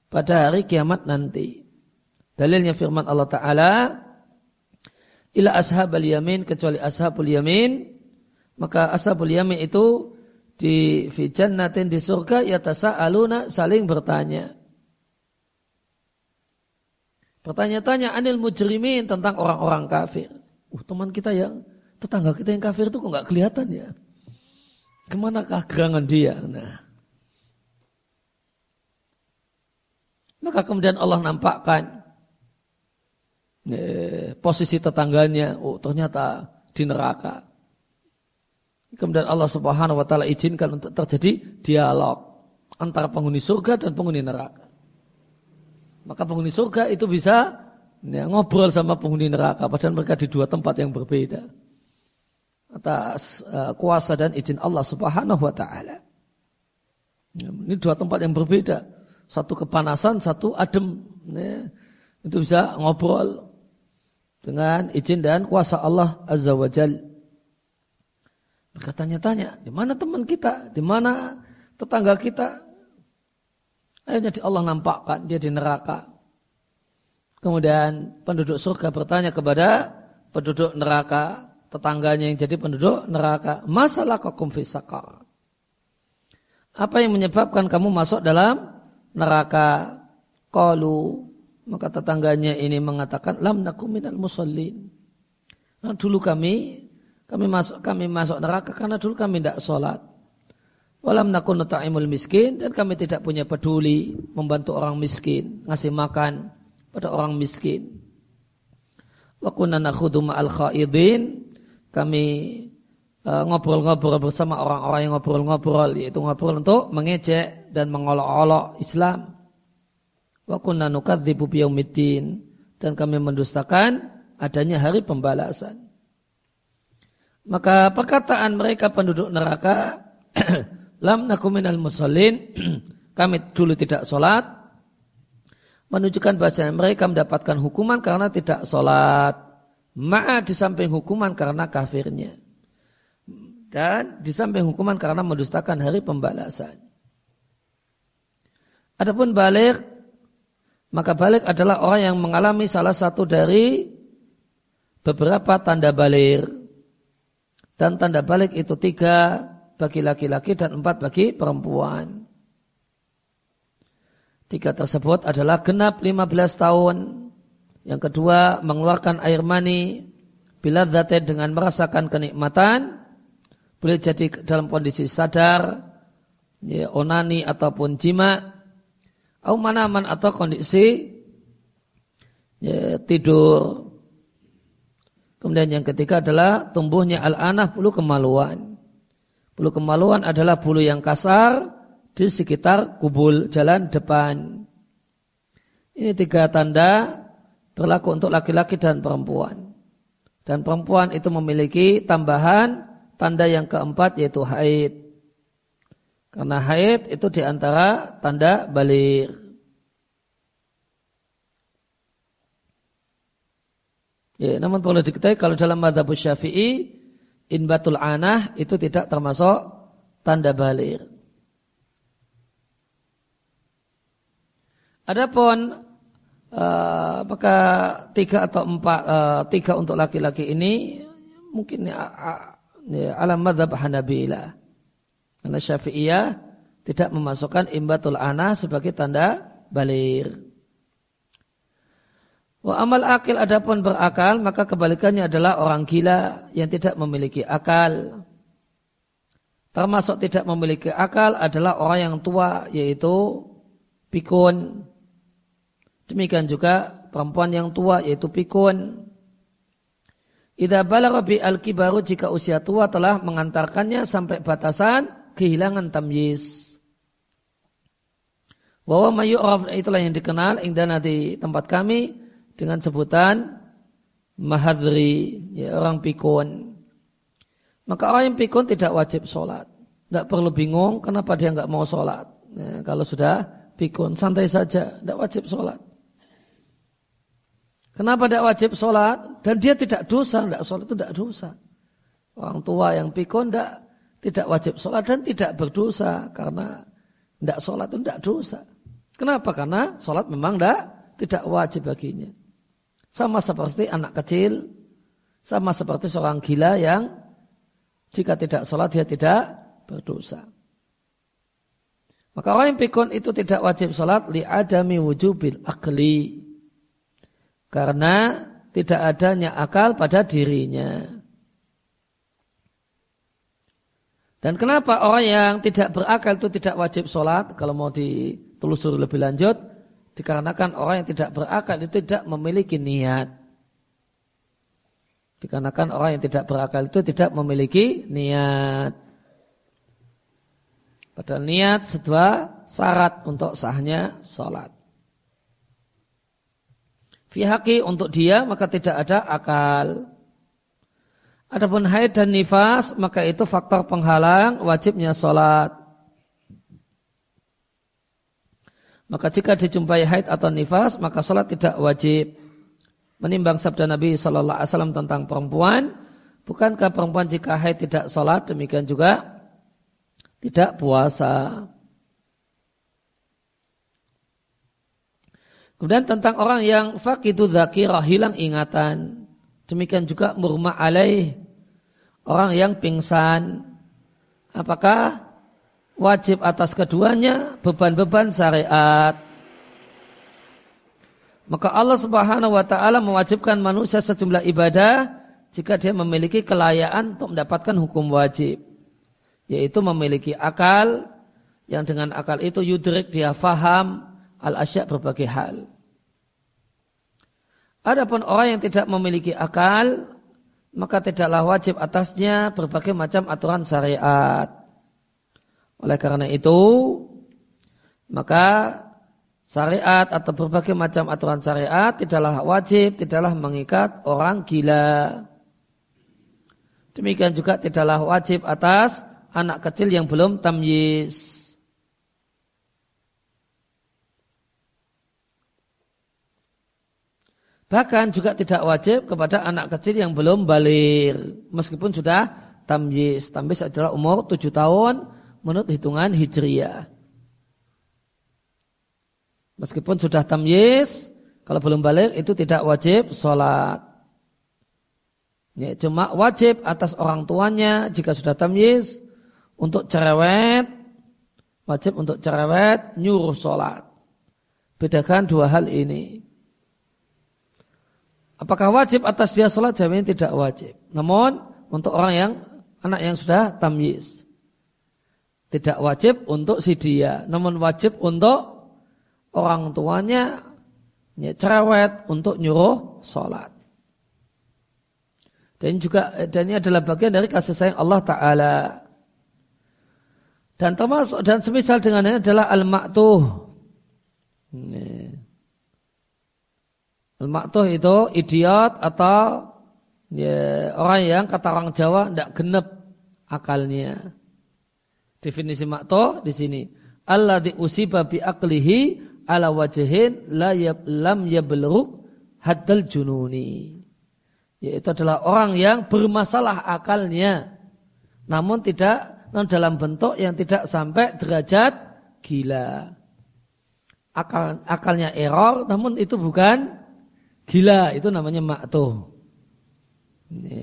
pada hari kiamat nanti. Dalilnya firman Allah Ta'ala, ila ashabal yamin kecuali ashabul yamin, maka ashabul yamin itu di fi jannatin di surga yatasa'aluna saling bertanya. Bertanya-tanya anil mujrimin tentang orang-orang kafir. Uh, teman kita yang tetangga kita yang kafir itu kok nggak kelihatan ya? Ke manakah gerangan dia? Nah. Maka kemudian Allah nampakkan eh, posisi tetangganya. Oh ternyata di neraka. Kemudian Allah Subhanahu Wa Taala izinkan untuk terjadi dialog antara penghuni surga dan penghuni neraka. Maka penghuni surga itu bisa ya, ngobrol sama penghuni neraka padahal mereka di dua tempat yang berbeda. Atas uh, kuasa dan izin Allah Subhanahu wa taala. Ya, ini dua tempat yang berbeda. Satu kepanasan, satu adem. Ya, itu bisa ngobrol dengan izin dan kuasa Allah Azza wa Jal. Mereka tanya-tanya, di mana teman kita? Di mana tetangga kita? Akhirnya Allah nampakkan dia di neraka. Kemudian penduduk surga bertanya kepada penduduk neraka, tetangganya yang jadi penduduk neraka, masalah kokum fisakar. Apa yang menyebabkan kamu masuk dalam neraka? Kalu maka tetangganya ini mengatakan lam nakum minal musallin. Nah, dulu kami kami masuk kami masuk neraka karena dulu kami tidak sholat. Walam nakun ta'imul miskin dan kami tidak punya peduli membantu orang miskin, ngasih makan pada orang miskin. Wa kunna nakhudu ma'al khaidin. Kami uh, ngobrol-ngobrol bersama orang-orang yang ngobrol-ngobrol yaitu ngobrol untuk mengejek dan mengolok-olok Islam. Wa kunna nukadzibu biyaumiddin dan kami mendustakan adanya hari pembalasan. Maka perkataan mereka penduduk neraka Lam nakuminal musallin. Kami dulu tidak sholat. menunjukkan bahasa mereka mendapatkan hukuman karena tidak sholat. Ma'a di samping hukuman karena kafirnya. Dan di samping hukuman karena mendustakan hari pembalasan. Adapun balik, maka balik adalah orang yang mengalami salah satu dari beberapa tanda balik. Dan tanda balik itu tiga bagi laki-laki dan empat bagi perempuan. Tiga tersebut adalah genap 15 tahun. Yang kedua, mengeluarkan air mani bila zate dengan merasakan kenikmatan. Boleh jadi dalam kondisi sadar, ya, onani ataupun jima. Au manaman atau kondisi ya, tidur. Kemudian yang ketiga adalah tumbuhnya al-anah bulu kemaluan. Bulu kemaluan adalah bulu yang kasar di sekitar kubul jalan depan. Ini tiga tanda berlaku untuk laki-laki dan perempuan. Dan perempuan itu memiliki tambahan tanda yang keempat yaitu haid. Karena haid itu di antara tanda balik. Ya, namun perlu diketahui kalau dalam madhab syafi'i inbatul anah itu tidak termasuk tanda balik. Adapun uh, maka tiga atau empat uh, tiga untuk laki-laki ini mungkin ya, ya, alam madhab Hanabila. Karena Syafi'iyah tidak memasukkan imbatul ana sebagai tanda balir. Wa amal akil adapun berakal maka kebalikannya adalah orang gila yang tidak memiliki akal. Termasuk tidak memiliki akal adalah orang yang tua yaitu pikun Demikian juga perempuan yang tua yaitu pikun. Idza balagha bi al-kibaru jika usia tua telah mengantarkannya sampai batasan kehilangan tamyiz. Wa mayyuraf itulah yang dikenal indana di tempat kami dengan sebutan mahadri, ya, orang pikun. Maka orang yang pikun tidak wajib sholat. Tidak perlu bingung kenapa dia nggak mau sholat. Ya, kalau sudah pikun, santai saja, tidak wajib sholat. Kenapa tidak wajib sholat? Dan dia tidak dosa, tidak sholat itu tidak dosa. Orang tua yang pikun tidak, tidak wajib sholat dan tidak berdosa karena tidak sholat itu tidak dosa. Kenapa? Karena sholat memang tidak, tidak wajib baginya. Sama seperti anak kecil, sama seperti seorang gila yang jika tidak sholat dia tidak berdosa. Maka orang yang pikun itu tidak wajib sholat li adami wujubil akli karena tidak adanya akal pada dirinya. Dan kenapa orang yang tidak berakal itu tidak wajib sholat? Kalau mau ditelusuri lebih lanjut, dikarenakan orang yang tidak berakal itu tidak memiliki niat. Dikarenakan orang yang tidak berakal itu tidak memiliki niat. Padahal niat sebuah syarat untuk sahnya sholat fihaki untuk dia maka tidak ada akal. Adapun haid dan nifas maka itu faktor penghalang wajibnya sholat. Maka jika dijumpai haid atau nifas maka sholat tidak wajib. Menimbang sabda Nabi Shallallahu Alaihi Wasallam tentang perempuan, bukankah perempuan jika haid tidak sholat demikian juga tidak puasa. Kemudian tentang orang yang fakidu zakirah hilang ingatan. Demikian juga murma alaih. Orang yang pingsan. Apakah wajib atas keduanya beban-beban syariat. Maka Allah subhanahu wa ta'ala mewajibkan manusia sejumlah ibadah jika dia memiliki kelayaan untuk mendapatkan hukum wajib. Yaitu memiliki akal, yang dengan akal itu yudrik dia faham al-asya berbagai hal. Adapun orang yang tidak memiliki akal, maka tidaklah wajib atasnya berbagai macam aturan syariat. Oleh karena itu, maka syariat atau berbagai macam aturan syariat tidaklah wajib, tidaklah mengikat orang gila. Demikian juga tidaklah wajib atas anak kecil yang belum tamyiz. Bahkan juga tidak wajib kepada anak kecil yang belum balir. Meskipun sudah tamyiz. Tamyiz adalah umur tujuh tahun menurut hitungan hijriyah. Meskipun sudah tamyiz, kalau belum balik itu tidak wajib sholat. Ya, cuma wajib atas orang tuanya jika sudah tamyiz untuk cerewet, wajib untuk cerewet nyuruh sholat. Bedakan dua hal ini. Apakah wajib atas dia sholat? Jawabnya tidak wajib. Namun untuk orang yang anak yang sudah tamyiz. Tidak wajib untuk si dia. Namun wajib untuk orang tuanya ya, cerewet untuk nyuruh sholat. Dan juga dan ini adalah bagian dari kasih sayang Allah Ta'ala. Dan termasuk dan semisal dengan ini adalah al-ma'tuh. Al-maktuh itu idiot atau ya, orang yang kata orang Jawa tidak genep akalnya. Definisi maktuh di sini. Allah diusiba bi aklihi ala wajhin la yab, lam yablugh haddal jununi. Yaitu adalah orang yang bermasalah akalnya. Namun tidak non dalam bentuk yang tidak sampai derajat gila. Akal, akalnya error namun itu bukan Gila itu namanya maktuh. Ini,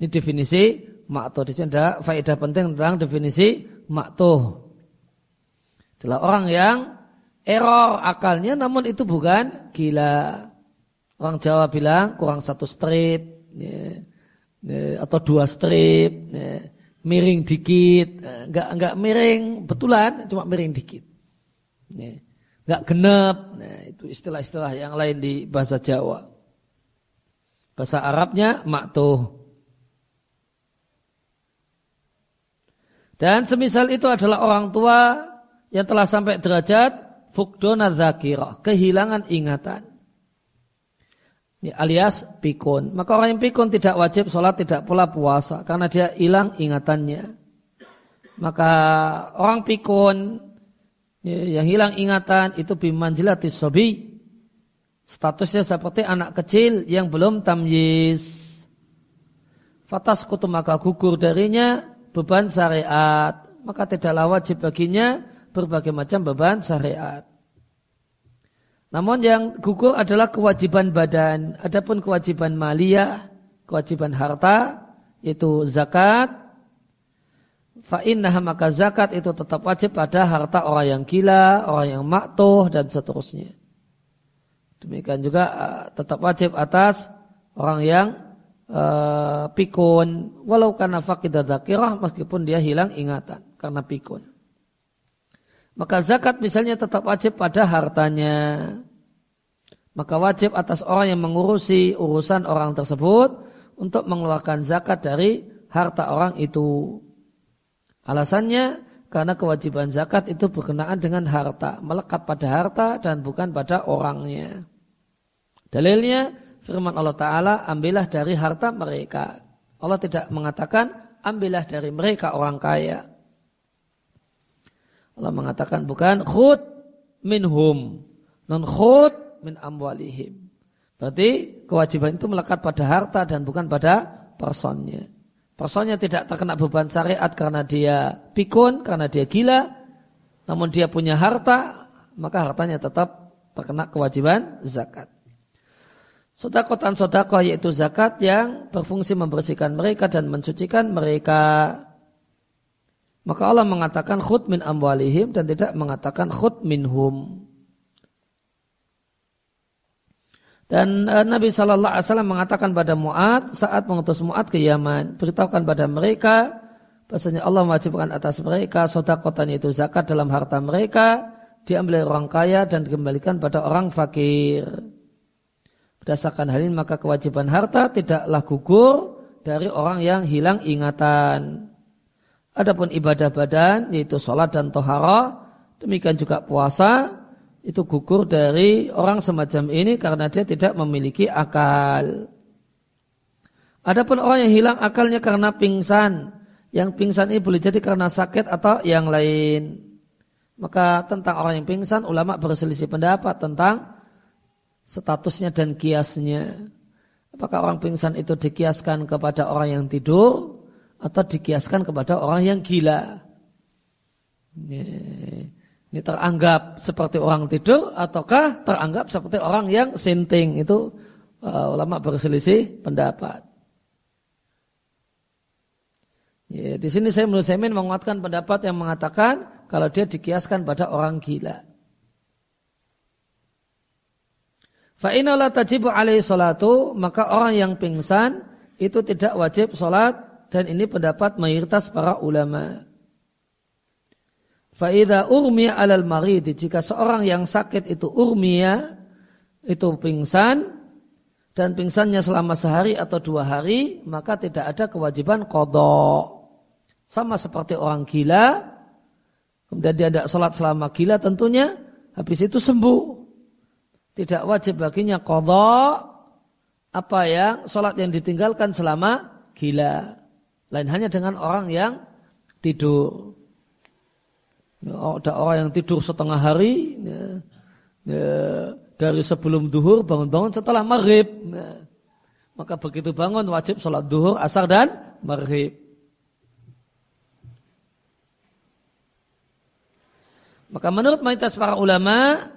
ini definisi maktuh. Di sini ada faedah penting tentang definisi maktuh. Adalah orang yang error akalnya namun itu bukan gila. Orang Jawa bilang kurang satu strip ya, ya, atau dua strip, ya, miring dikit, enggak enggak miring betulan, cuma miring dikit. Ya nggak genep. Nah, itu istilah-istilah yang lain di bahasa Jawa. Bahasa Arabnya maktuh. Dan semisal itu adalah orang tua yang telah sampai derajat fukdona zakirah, kehilangan ingatan. Ini alias pikun. Maka orang yang pikun tidak wajib sholat, tidak pula puasa. Karena dia hilang ingatannya. Maka orang pikun Ya, yang hilang ingatan itu bimanjilati sobi. Statusnya seperti anak kecil yang belum tamyiz. Fatas kutu maka gugur darinya beban syariat. Maka tidaklah wajib baginya berbagai macam beban syariat. Namun yang gugur adalah kewajiban badan. Adapun kewajiban maliyah, kewajiban harta, yaitu zakat, Fa'innaha maka zakat itu tetap wajib pada harta orang yang gila, orang yang maktuh dan seterusnya. Demikian juga uh, tetap wajib atas orang yang uh, pikun, walau karena fakidah zakirah meskipun dia hilang ingatan karena pikun. Maka zakat misalnya tetap wajib pada hartanya. Maka wajib atas orang yang mengurusi urusan orang tersebut untuk mengeluarkan zakat dari harta orang itu. Alasannya karena kewajiban zakat itu berkenaan dengan harta, melekat pada harta dan bukan pada orangnya. Dalilnya firman Allah Ta'ala, ambillah dari harta mereka. Allah tidak mengatakan, ambillah dari mereka orang kaya. Allah mengatakan bukan khud minhum, non khud min amwalihim. Berarti kewajiban itu melekat pada harta dan bukan pada personnya. Personnya tidak terkena beban syariat karena dia pikun, karena dia gila. Namun dia punya harta, maka hartanya tetap terkena kewajiban zakat. Sodakotan sodakoh yaitu zakat yang berfungsi membersihkan mereka dan mensucikan mereka. Maka Allah mengatakan khud min amwalihim dan tidak mengatakan khud minhum. Dan uh, Nabi Shallallahu Alaihi Wasallam mengatakan pada Muad saat mengutus Muad ke Yaman, beritahukan pada mereka bahasanya Allah mewajibkan atas mereka sodakotan itu zakat dalam harta mereka diambil orang kaya dan dikembalikan pada orang fakir. Berdasarkan hal ini maka kewajiban harta tidaklah gugur dari orang yang hilang ingatan. Adapun ibadah badan yaitu sholat dan tohara, demikian juga puasa, itu gugur dari orang semacam ini karena dia tidak memiliki akal. Adapun orang yang hilang akalnya karena pingsan, yang pingsan ini boleh jadi karena sakit atau yang lain. Maka tentang orang yang pingsan, ulama berselisih pendapat tentang statusnya dan kiasnya. Apakah orang pingsan itu dikiaskan kepada orang yang tidur atau dikiaskan kepada orang yang gila? Ini teranggap seperti orang tidur ataukah teranggap seperti orang yang sinting? Itu uh, ulama berselisih pendapat. Ya, di sini saya menurut saya menguatkan pendapat yang mengatakan kalau dia dikiaskan pada orang gila. Fa'inala tajibu alaihi salatu, maka orang yang pingsan itu tidak wajib sholat dan ini pendapat mayoritas para ulama. Fa'idha urmiya alal maridi, jika seorang yang sakit itu urmiya, itu pingsan, dan pingsannya selama sehari atau dua hari, maka tidak ada kewajiban kodok. Sama seperti orang gila, kemudian dia tidak sholat selama gila tentunya, habis itu sembuh tidak wajib baginya kodok apa yang sholat yang ditinggalkan selama gila. Lain hanya dengan orang yang tidur. Ada orang yang tidur setengah hari ya, ya, dari sebelum duhur bangun-bangun setelah maghrib. Ya. Maka begitu bangun wajib sholat duhur, asar dan maghrib. Maka menurut mayoritas para ulama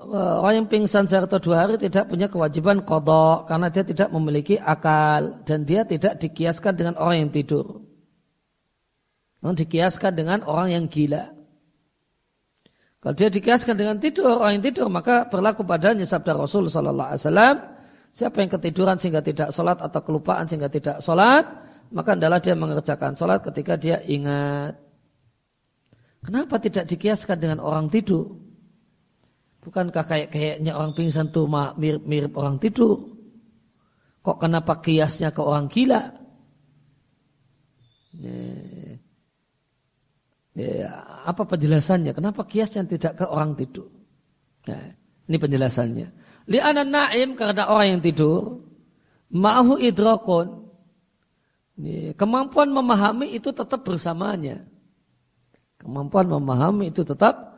orang yang pingsan sehari atau dua hari tidak punya kewajiban kodok karena dia tidak memiliki akal dan dia tidak dikiaskan dengan orang yang tidur. Namun dikiaskan dengan orang yang gila. Kalau dia dikiaskan dengan tidur, orang yang tidur maka berlaku padanya sabda Rasul Sallallahu Alaihi Wasallam. Siapa yang ketiduran sehingga tidak sholat atau kelupaan sehingga tidak sholat, maka adalah dia mengerjakan sholat ketika dia ingat. Kenapa tidak dikiaskan dengan orang tidur? Bukankah kayak kayaknya orang pingsan tuh mirip, mirip orang tidur? Kok kenapa kiasnya ke orang gila? Ya, apa penjelasannya? Kenapa kiasnya tidak ke orang tidur? Nah, ini penjelasannya. Li'ana na'im karena orang yang tidur. Ma'ahu idrakun. Kemampuan memahami itu tetap bersamanya. Kemampuan memahami itu tetap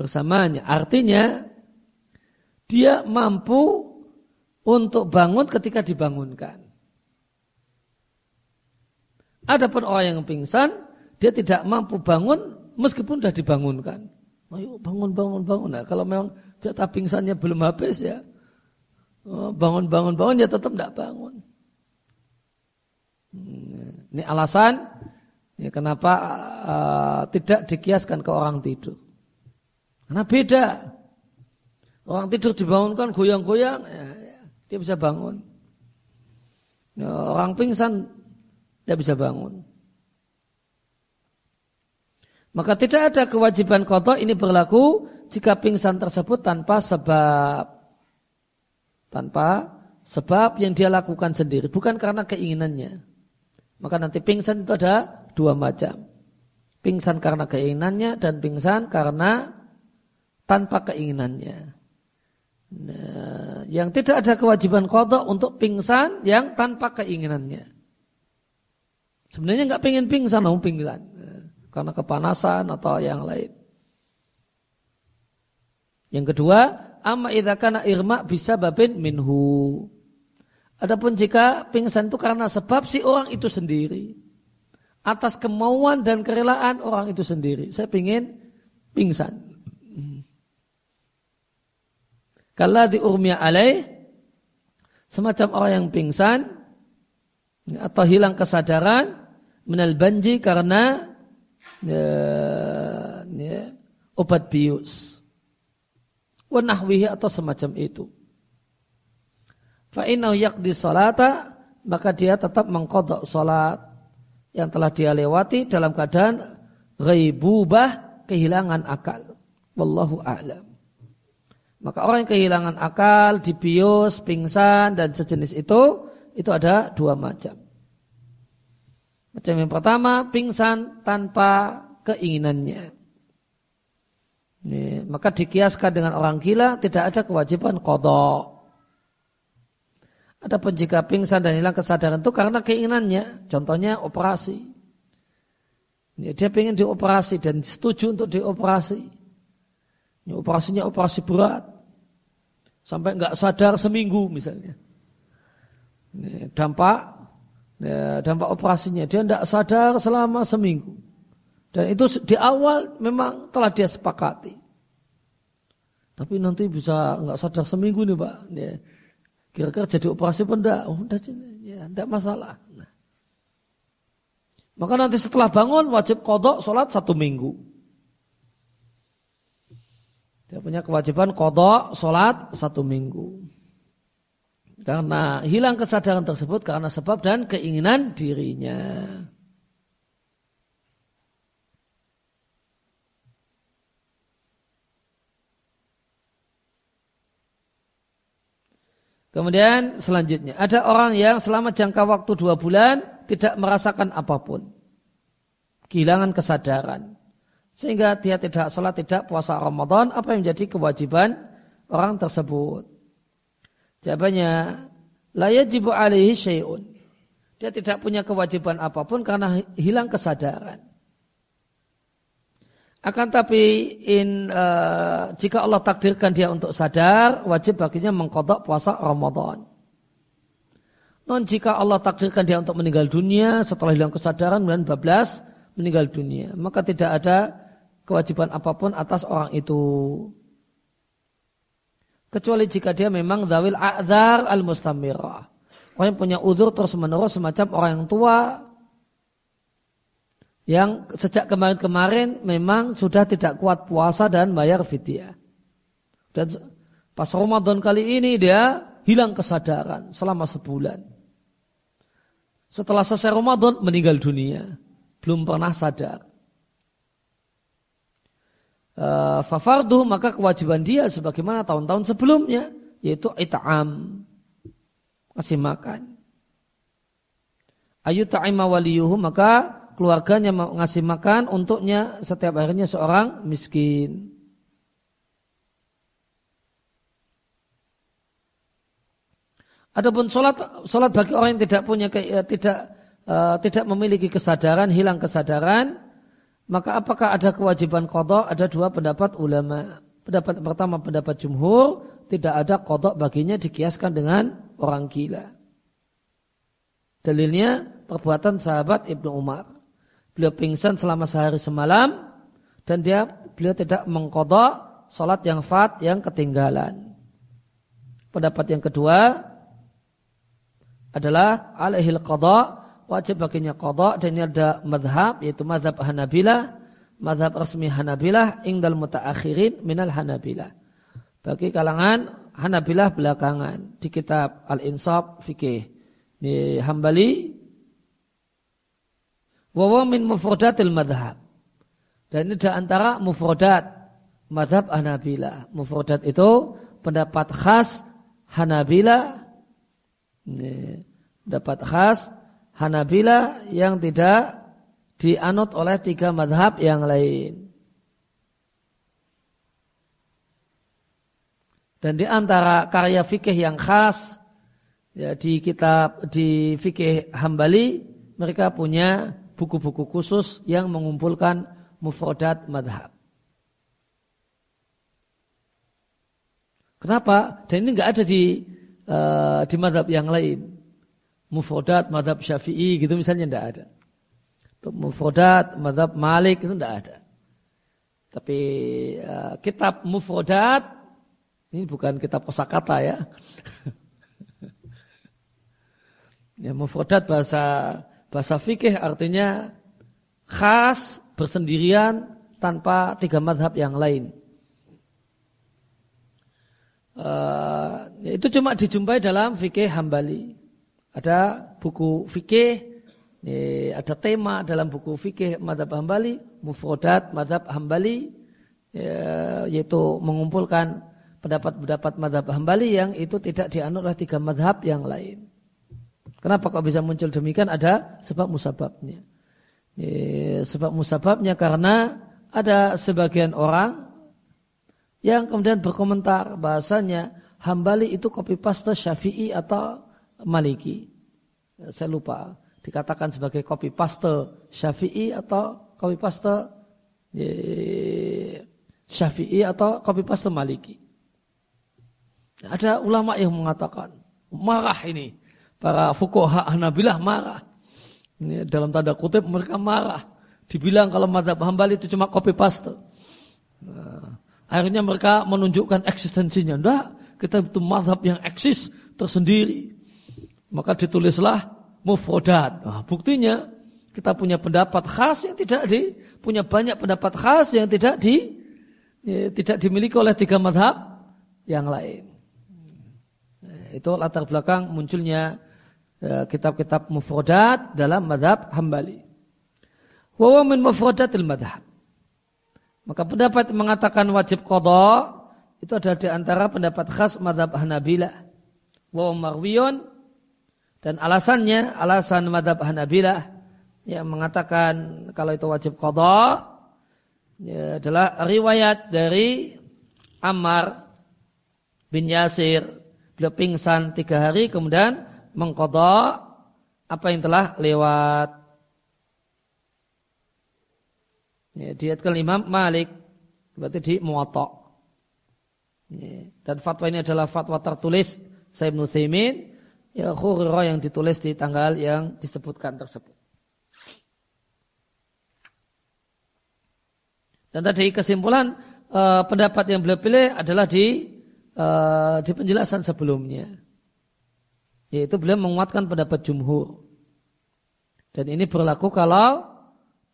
bersamanya. Artinya dia mampu untuk bangun ketika dibangunkan. Adapun orang yang pingsan, dia tidak mampu bangun meskipun sudah dibangunkan. Ayo bangun, bangun, bangun. Nah, kalau memang jatah pingsannya belum habis ya, oh, bangun, bangun, bangun ya tetap tidak bangun. Hmm, ini alasan ya, kenapa uh, tidak dikiaskan ke orang tidur. Karena beda. Orang tidur dibangunkan goyang-goyang, ya, ya, dia bisa bangun. Ya, orang pingsan, dia bisa bangun. Maka tidak ada kewajiban kotor ini berlaku jika pingsan tersebut tanpa sebab. Tanpa sebab yang dia lakukan sendiri, bukan karena keinginannya. Maka nanti pingsan itu ada dua macam. Pingsan karena keinginannya dan pingsan karena tanpa keinginannya. Nah, yang tidak ada kewajiban kodok untuk pingsan yang tanpa keinginannya. Sebenarnya nggak pengen pingsan, mau pingsan karena kepanasan atau yang lain. Yang kedua, amma idza kana irma bisa babin minhu. Adapun jika pingsan itu karena sebab si orang itu sendiri. Atas kemauan dan kerelaan orang itu sendiri. Saya ingin pingsan. Kala diurmia alaih. Semacam orang yang pingsan. Atau hilang kesadaran. Menal banji karena ya, ya, obat bius. Wanahwihi atau semacam itu. Fa'inau yakdi salata maka dia tetap mengkodok salat yang telah dia lewati dalam keadaan ghaibubah kehilangan akal. Wallahu a'lam maka orang yang kehilangan akal, dibius, pingsan, dan sejenis itu, itu ada dua macam. Macam yang pertama, pingsan tanpa keinginannya. Ini, maka dikiaskan dengan orang gila, tidak ada kewajiban kodok. Adapun jika pingsan dan hilang kesadaran itu karena keinginannya, contohnya operasi. Ini, dia ingin dioperasi dan setuju untuk dioperasi. Ini operasinya operasi berat. sampai nggak sadar seminggu misalnya. Dampak ya, dampak operasinya dia tidak sadar selama seminggu. Dan itu di awal memang telah dia sepakati. Tapi nanti bisa nggak sadar seminggu nih pak. Ya. Kira-kira jadi operasi pun enggak? Oh, enggak, ya, enggak masalah. Nah. Maka nanti setelah bangun wajib kodok sholat satu minggu. Dia punya kewajiban kodok sholat satu minggu. Karena hilang kesadaran tersebut karena sebab dan keinginan dirinya. Kemudian selanjutnya, ada orang yang selama jangka waktu dua bulan tidak merasakan apa pun. Kehilangan kesadaran. Sehingga dia tidak sholat, tidak puasa Ramadan, apa yang menjadi kewajiban orang tersebut? Jawabannya, la yajibu alaihi syai'un. Dia tidak punya kewajiban apa pun karena hilang kesadaran. Akan tapi in, uh, jika Allah takdirkan dia untuk sadar, wajib baginya mengkodok puasa Ramadan. Non jika Allah takdirkan dia untuk meninggal dunia setelah hilang kesadaran dan bablas meninggal dunia, maka tidak ada kewajiban apa pun atas orang itu. Kecuali jika dia memang zawil a'zar al-mustamirah. Orang yang punya udur terus menerus semacam orang yang tua yang sejak kemarin-kemarin memang sudah tidak kuat puasa dan bayar fidyah. Dan pas Ramadan kali ini dia hilang kesadaran selama sebulan. Setelah selesai Ramadan meninggal dunia. Belum pernah sadar. Uh, fafardu maka kewajiban dia sebagaimana tahun-tahun sebelumnya yaitu it'am kasih makan. Ayu ta'ima waliyuhu maka keluarganya mau ngasih makan untuknya setiap harinya seorang miskin. Adapun sholat, sholat bagi orang yang tidak punya eh, tidak uh, tidak memiliki kesadaran, hilang kesadaran, maka apakah ada kewajiban kodok? Ada dua pendapat ulama. Pendapat pertama pendapat jumhur tidak ada kodok baginya dikiaskan dengan orang gila. Dalilnya perbuatan sahabat Ibnu Umar beliau pingsan selama sehari semalam dan dia beliau tidak mengkodok sholat yang fat yang ketinggalan. Pendapat yang kedua adalah alaihil qadha wajib baginya qadha dan ini ada madhab yaitu madhab Hanabilah madhab resmi Hanabilah ingdal mutaakhirin minal Hanabilah bagi kalangan Hanabilah belakangan di kitab Al-Insaf fikih di Hambali Wawa min mufradatil madhab. Dan ini di antara mufradat madhab Hanabila. Mufradat itu pendapat khas Hanabila. Pendapat khas Hanabila yang tidak dianut oleh tiga madhab yang lain. Dan di antara karya fikih yang khas ya, di kitab di fikih Hambali mereka punya buku-buku khusus yang mengumpulkan mufradat madhab. Kenapa? Dan ini nggak ada di uh, di madhab yang lain. Mufradat madhab syafi'i gitu misalnya tidak ada. Untuk mufradat madhab malik itu tidak ada. Tapi uh, kitab mufradat ini bukan kitab kosakata ya. ya mufradat bahasa Bahasa fikih artinya khas bersendirian tanpa tiga madhab yang lain. Uh, itu cuma dijumpai dalam fikih hambali. Ada buku fikih, ada tema dalam buku fikih madhab hambali, mufrodat madhab hambali, ya, yaitu mengumpulkan pendapat-pendapat madhab hambali yang itu tidak dianut oleh tiga madhab yang lain. Kenapa kok bisa muncul demikian? Ada sebab musababnya. Sebab musababnya karena ada sebagian orang yang kemudian berkomentar bahasanya hambali itu copy paste syafi'i atau maliki. Saya lupa dikatakan sebagai copy paste syafi'i atau copy paste syafi'i atau copy paste maliki. Ada ulama yang mengatakan marah ini. Para fukoha Hanabilah marah. Ini dalam tanda kutip mereka marah. Dibilang kalau madhab hambali itu cuma copy paste. Nah, akhirnya mereka menunjukkan eksistensinya. Tidak, kita itu madhab yang eksis tersendiri. Maka ditulislah mufrodat. Nah, buktinya kita punya pendapat khas yang tidak di punya banyak pendapat khas yang tidak di ya, tidak dimiliki oleh tiga madhab yang lain. Itu latar belakang munculnya ya, kitab-kitab mufrodat dalam madhab hambali. Wawa min mufrodatil madhab. Maka pendapat mengatakan wajib kodok itu ada di antara pendapat khas madhab. Wawa marwiyon dan alasannya alasan madhab Hanabilah yang mengatakan kalau itu wajib kodok ya, adalah riwayat dari Ammar bin Yasir beliau pingsan tiga hari kemudian mengkodok apa yang telah lewat. Ya, diatkan Imam Malik berarti di Muwatta. Ya, dan fatwa ini adalah fatwa tertulis Sayyid Nusaimin ya khurra yang ditulis di tanggal yang disebutkan tersebut. Dan tadi kesimpulan eh, pendapat yang beliau pilih adalah di uh, di penjelasan sebelumnya. Yaitu beliau menguatkan pendapat jumhur. Dan ini berlaku kalau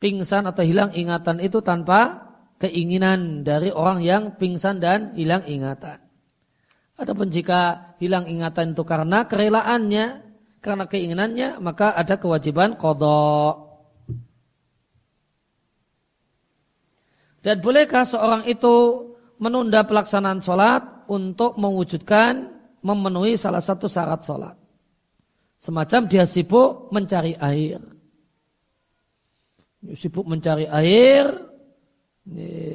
pingsan atau hilang ingatan itu tanpa keinginan dari orang yang pingsan dan hilang ingatan. Adapun jika hilang ingatan itu karena kerelaannya, karena keinginannya, maka ada kewajiban kodok. Dan bolehkah seorang itu menunda pelaksanaan sholat untuk mewujudkan memenuhi salah satu syarat sholat. Semacam dia sibuk mencari air. Sibuk mencari air,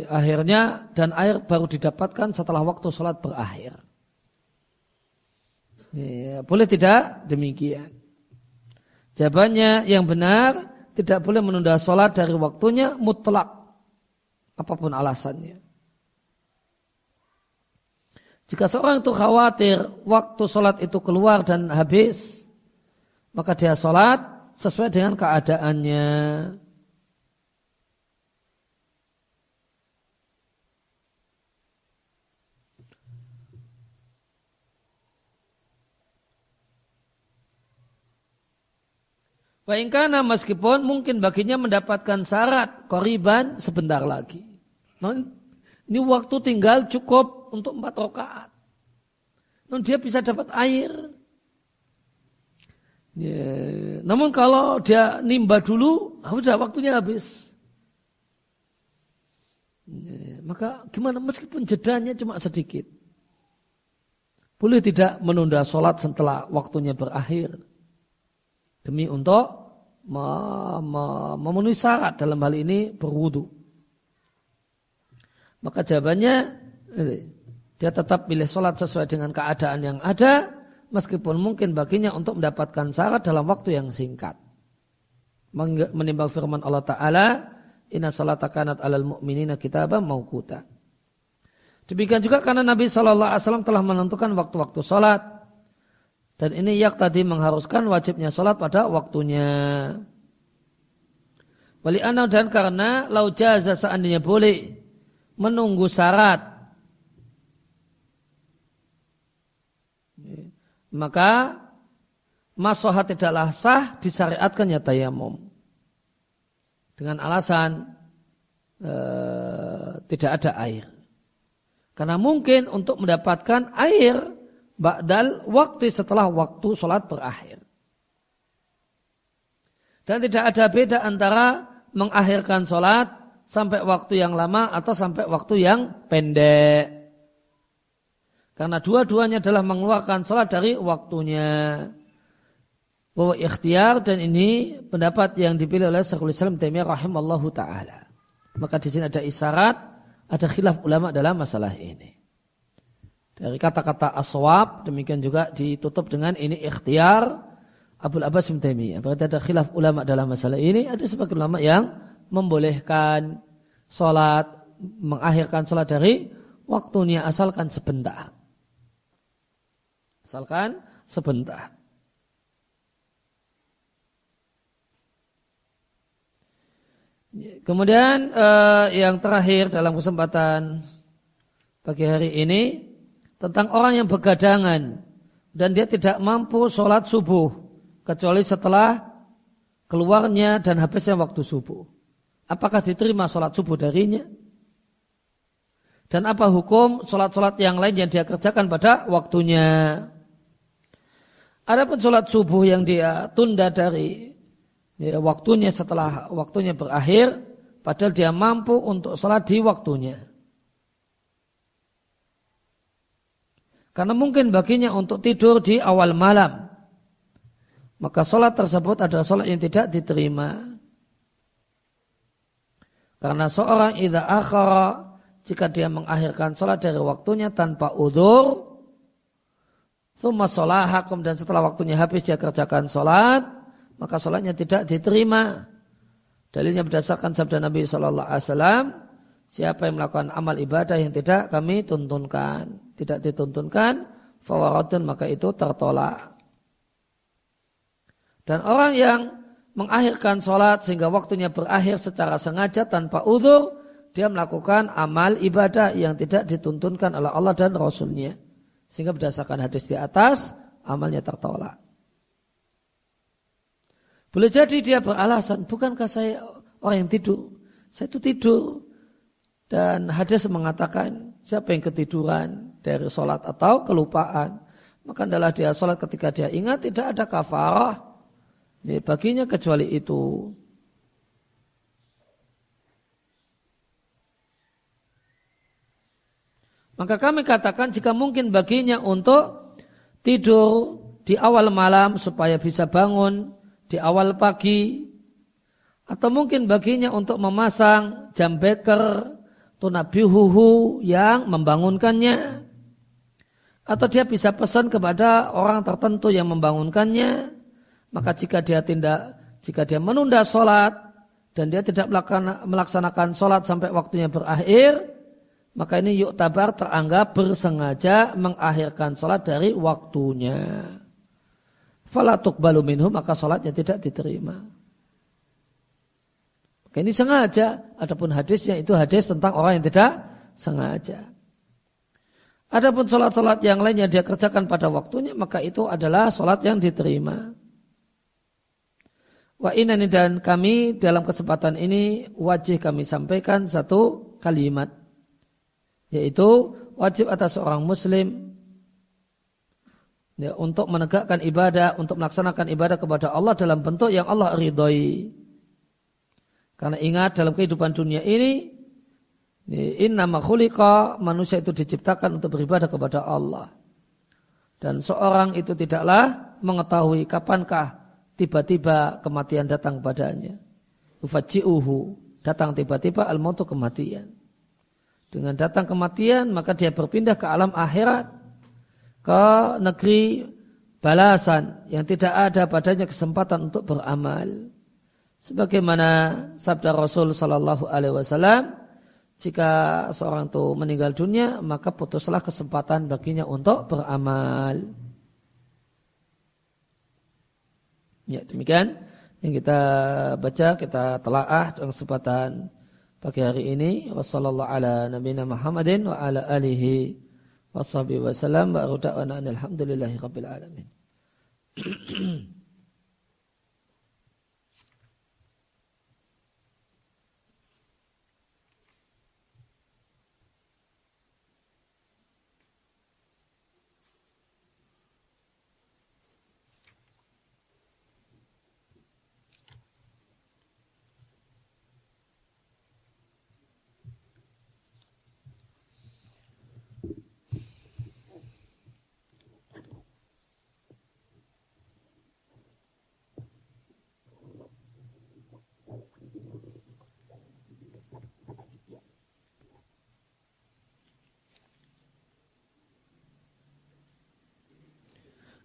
akhirnya dan air baru didapatkan setelah waktu sholat berakhir. Boleh tidak demikian? Jawabannya yang benar tidak boleh menunda sholat dari waktunya mutlak apa pun alasannya. Jika seorang itu khawatir waktu sholat itu keluar dan habis, maka dia sholat sesuai dengan keadaannya. Baikkan meskipun mungkin baginya mendapatkan syarat koriban sebentar lagi. Nah, ini waktu tinggal cukup untuk empat rakaat. Namun dia bisa dapat air. Ya. Namun kalau dia nimba dulu, ah, sudah waktunya habis. Ya. Maka gimana meskipun jedanya cuma sedikit. Boleh tidak menunda sholat setelah waktunya berakhir. Demi untuk memenuhi syarat dalam hal ini berwudu. Maka jawabannya dia tetap pilih sholat sesuai dengan keadaan yang ada meskipun mungkin baginya untuk mendapatkan syarat dalam waktu yang singkat. Menimbang firman Allah Ta'ala Inna salata kanat alal mu'minina kitabah maukuta. Demikian juga karena Nabi Shallallahu Alaihi Wasallam telah menentukan waktu-waktu sholat dan ini yak tadi mengharuskan wajibnya sholat pada waktunya. Wali anau dan karena lau jaza seandainya boleh menunggu syarat. Maka masohat tidaklah sah disyariatkannya tayamum. Dengan alasan e, tidak ada air. Karena mungkin untuk mendapatkan air ba'dal waktu setelah waktu sholat berakhir. Dan tidak ada beda antara mengakhirkan sholat sampai waktu yang lama atau sampai waktu yang pendek. Karena dua-duanya adalah mengeluarkan sholat dari waktunya. Bahwa ikhtiar dan ini pendapat yang dipilih oleh Syekhul Islam Taimiyah rahimallahu taala. Maka di sini ada isyarat, ada khilaf ulama dalam masalah ini. Dari kata-kata aswab, demikian juga ditutup dengan ini ikhtiar Abdul Abbas bin Taimiyah. Berarti ada khilaf ulama dalam masalah ini, ada sebagian ulama yang membolehkan sholat, mengakhirkan sholat dari waktunya asalkan sebentar. Asalkan sebentar. Kemudian eh, yang terakhir dalam kesempatan pagi hari ini tentang orang yang begadangan dan dia tidak mampu sholat subuh kecuali setelah keluarnya dan habisnya waktu subuh. Apakah diterima sholat subuh darinya? Dan apa hukum sholat-sholat yang lain yang dia kerjakan pada waktunya? Adapun sholat subuh yang dia tunda dari ya, waktunya setelah waktunya berakhir, padahal dia mampu untuk sholat di waktunya. Karena mungkin baginya untuk tidur di awal malam. Maka sholat tersebut adalah sholat yang tidak diterima. Karena seorang idha akhara jika dia mengakhirkan sholat dari waktunya tanpa udur, Thumma dan setelah waktunya habis dia kerjakan sholat, maka sholatnya tidak diterima. Dalilnya berdasarkan sabda Nabi Shallallahu Alaihi Wasallam, siapa yang melakukan amal ibadah yang tidak kami tuntunkan, tidak dituntunkan, fawaratun maka itu tertolak. Dan orang yang mengakhirkan sholat sehingga waktunya berakhir secara sengaja tanpa udur, dia melakukan amal ibadah yang tidak dituntunkan oleh Allah dan Rasulnya. Sehingga berdasarkan hadis di atas, amalnya tertolak. Boleh jadi dia beralasan, bukankah saya orang yang tidur? Saya itu tidur. Dan hadis mengatakan, siapa yang ketiduran dari sholat atau kelupaan. Maka adalah dia sholat ketika dia ingat, tidak ada kafarah. Baginya kecuali itu. Maka kami katakan jika mungkin baginya untuk tidur di awal malam supaya bisa bangun di awal pagi. Atau mungkin baginya untuk memasang jam beker tunabihuhu yang membangunkannya. Atau dia bisa pesan kepada orang tertentu yang membangunkannya. Maka jika dia tindak, jika dia menunda sholat dan dia tidak melaksanakan sholat sampai waktunya berakhir, maka ini yuk tabar teranggap bersengaja mengakhirkan sholat dari waktunya. Falatuk balu minhum maka sholatnya tidak diterima. Maka ini sengaja. Adapun hadisnya itu hadis tentang orang yang tidak sengaja. Adapun sholat-sholat yang lain yang dia kerjakan pada waktunya maka itu adalah sholat yang diterima. Wa inani dan kami dalam kesempatan ini wajib kami sampaikan satu kalimat yaitu wajib atas seorang muslim ya, untuk menegakkan ibadah, untuk melaksanakan ibadah kepada Allah dalam bentuk yang Allah ridhoi. Karena ingat dalam kehidupan dunia ini, inna khuliqa manusia itu diciptakan untuk beribadah kepada Allah. Dan seorang itu tidaklah mengetahui kapankah tiba-tiba kematian datang padanya. Ufaji'uhu, datang tiba-tiba al-mautu kematian. Dengan datang kematian maka dia berpindah ke alam akhirat ke negeri balasan yang tidak ada padanya kesempatan untuk beramal. Sebagaimana sabda Rasul Sallallahu Alaihi Wasallam, jika seorang itu meninggal dunia maka putuslah kesempatan baginya untuk beramal. Ya demikian yang kita baca kita telaah dalam kesempatan pagi hari ini. Wasallallahu ala nabiyina Muhammadin wa ala alihi washabihi wasallam wa alhamdulillahi rabbil alamin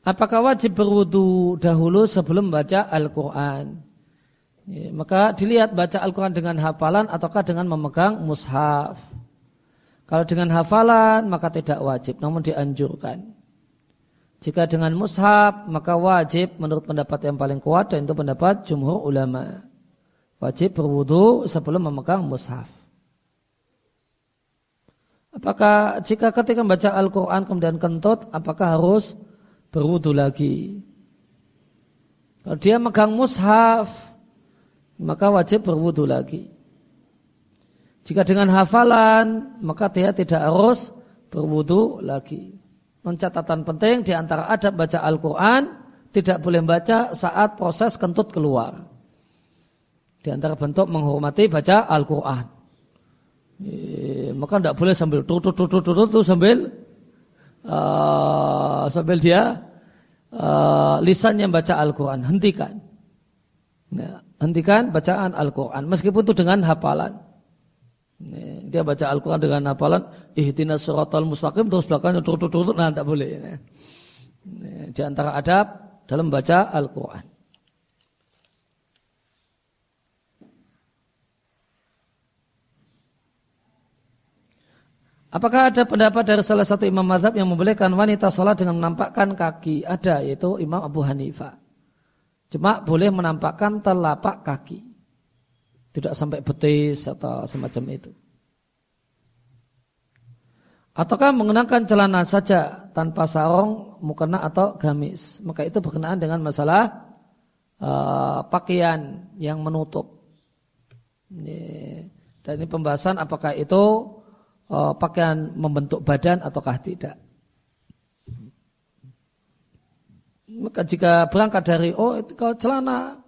Apakah wajib berwudu dahulu sebelum baca Al-Quran? Ya, maka dilihat baca Al-Quran dengan hafalan ataukah dengan memegang mushaf. Kalau dengan hafalan maka tidak wajib, namun dianjurkan. Jika dengan mushaf maka wajib menurut pendapat yang paling kuat dan itu pendapat jumhur ulama. Wajib berwudu sebelum memegang mushaf. Apakah jika ketika membaca Al-Quran kemudian kentut, apakah harus berwudu lagi? Kalau dia megang mushaf, maka wajib berwudu lagi. Jika dengan hafalan, maka dia tidak harus berwudu lagi. Catatan penting di antara adab baca Al-Quran, tidak boleh baca saat proses kentut keluar. Di antara bentuk menghormati baca Al-Quran. maka tidak boleh sambil tutut tutut tutut sambil uh, sambil dia uh, lisannya baca Al-Quran. Hentikan. Ya, hentikan bacaan Al-Quran. Meskipun itu dengan hafalan. Dia baca Al-Quran dengan hafalan, ihdinas suratal mustaqim, terus belakangnya turut-turut, nah tidak boleh. Di antara adab dalam baca Al-Quran. Apakah ada pendapat dari salah satu imam mazhab yang membolehkan wanita sholat dengan menampakkan kaki? Ada, yaitu Imam Abu Hanifah. Cuma boleh menampakkan telapak kaki. Tidak sampai betis atau semacam itu. Ataukah mengenakan celana saja tanpa sarung, mukena atau gamis. Maka itu berkenaan dengan masalah uh, pakaian yang menutup. Dan ini pembahasan apakah itu uh, pakaian membentuk badan ataukah tidak. Maka jika berangkat dari oh itu kalau celana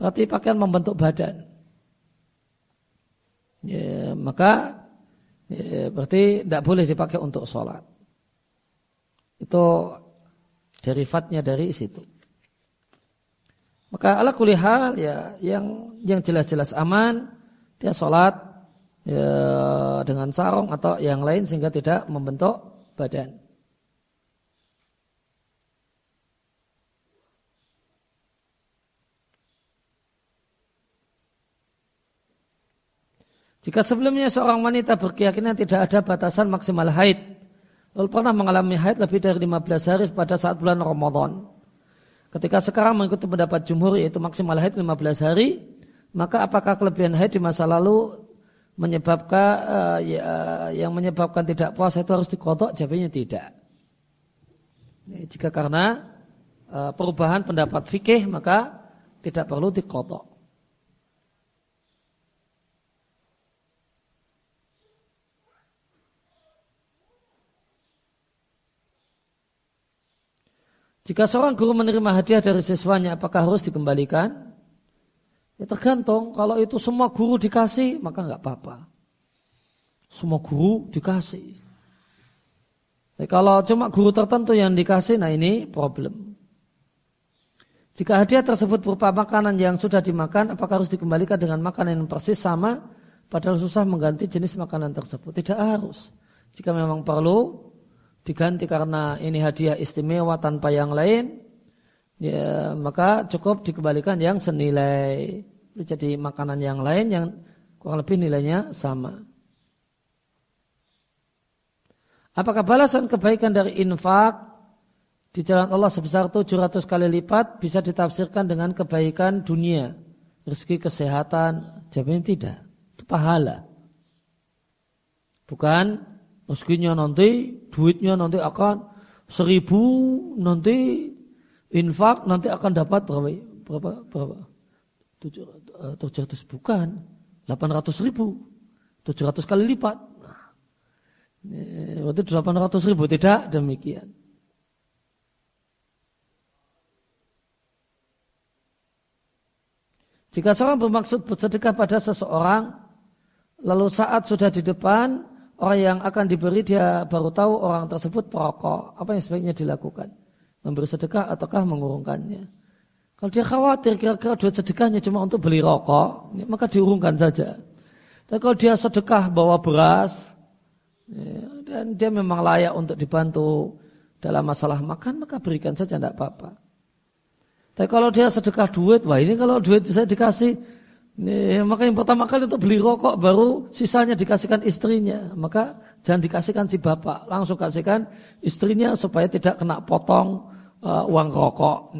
berarti pakaian membentuk badan ya, maka ya, berarti tidak boleh dipakai untuk sholat. Itu derivatnya dari situ. Maka ala kulihal ya yang yang jelas-jelas aman dia sholat ya, dengan sarung atau yang lain sehingga tidak membentuk badan. Jika sebelumnya seorang wanita berkeyakinan tidak ada batasan maksimal haid, lalu pernah mengalami haid lebih dari 15 hari pada saat bulan Ramadan. Ketika sekarang mengikuti pendapat jumhur yaitu maksimal haid 15 hari, maka apakah kelebihan haid di masa lalu menyebabkan uh, ya, yang menyebabkan tidak puasa itu harus dikotok? Jawabnya tidak. Jika karena uh, perubahan pendapat fikih maka tidak perlu dikotok. Jika seorang guru menerima hadiah dari siswanya, apakah harus dikembalikan? Ya tergantung. Kalau itu semua guru dikasih, maka nggak apa-apa. Semua guru dikasih. Tapi kalau cuma guru tertentu yang dikasih, nah ini problem. Jika hadiah tersebut berupa makanan yang sudah dimakan, apakah harus dikembalikan dengan makanan yang persis sama? Padahal susah mengganti jenis makanan tersebut. Tidak harus. Jika memang perlu, diganti karena ini hadiah istimewa tanpa yang lain, ya maka cukup dikembalikan yang senilai. Jadi makanan yang lain yang kurang lebih nilainya sama. Apakah balasan kebaikan dari infak di jalan Allah sebesar 700 kali lipat bisa ditafsirkan dengan kebaikan dunia, rezeki kesehatan? Jawabnya tidak. Itu pahala. Bukan Rezekinya nanti, duitnya nanti akan seribu, nanti infak nanti akan dapat berapa? Berapa? Berapa? Tujuh, eh, tujuh ratus bukan, delapan ratus ribu, tujuh ratus kali lipat. Waktu delapan ratus ribu tidak demikian. Jika seorang bermaksud bersedekah pada seseorang, lalu saat sudah di depan, orang yang akan diberi dia baru tahu orang tersebut perokok. Apa yang sebaiknya dilakukan? Memberi sedekah ataukah mengurungkannya? Kalau dia khawatir kira-kira duit sedekahnya cuma untuk beli rokok, ya, maka diurungkan saja. Tapi kalau dia sedekah bawa beras, ya, dan dia memang layak untuk dibantu dalam masalah makan, maka berikan saja, tidak apa-apa. Tapi kalau dia sedekah duit, wah ini kalau duit saya dikasih Ini, maka yang pertama kali untuk beli rokok baru sisanya dikasihkan istrinya. Maka jangan dikasihkan si bapak, langsung kasihkan istrinya supaya tidak kena potong uh, uang rokok.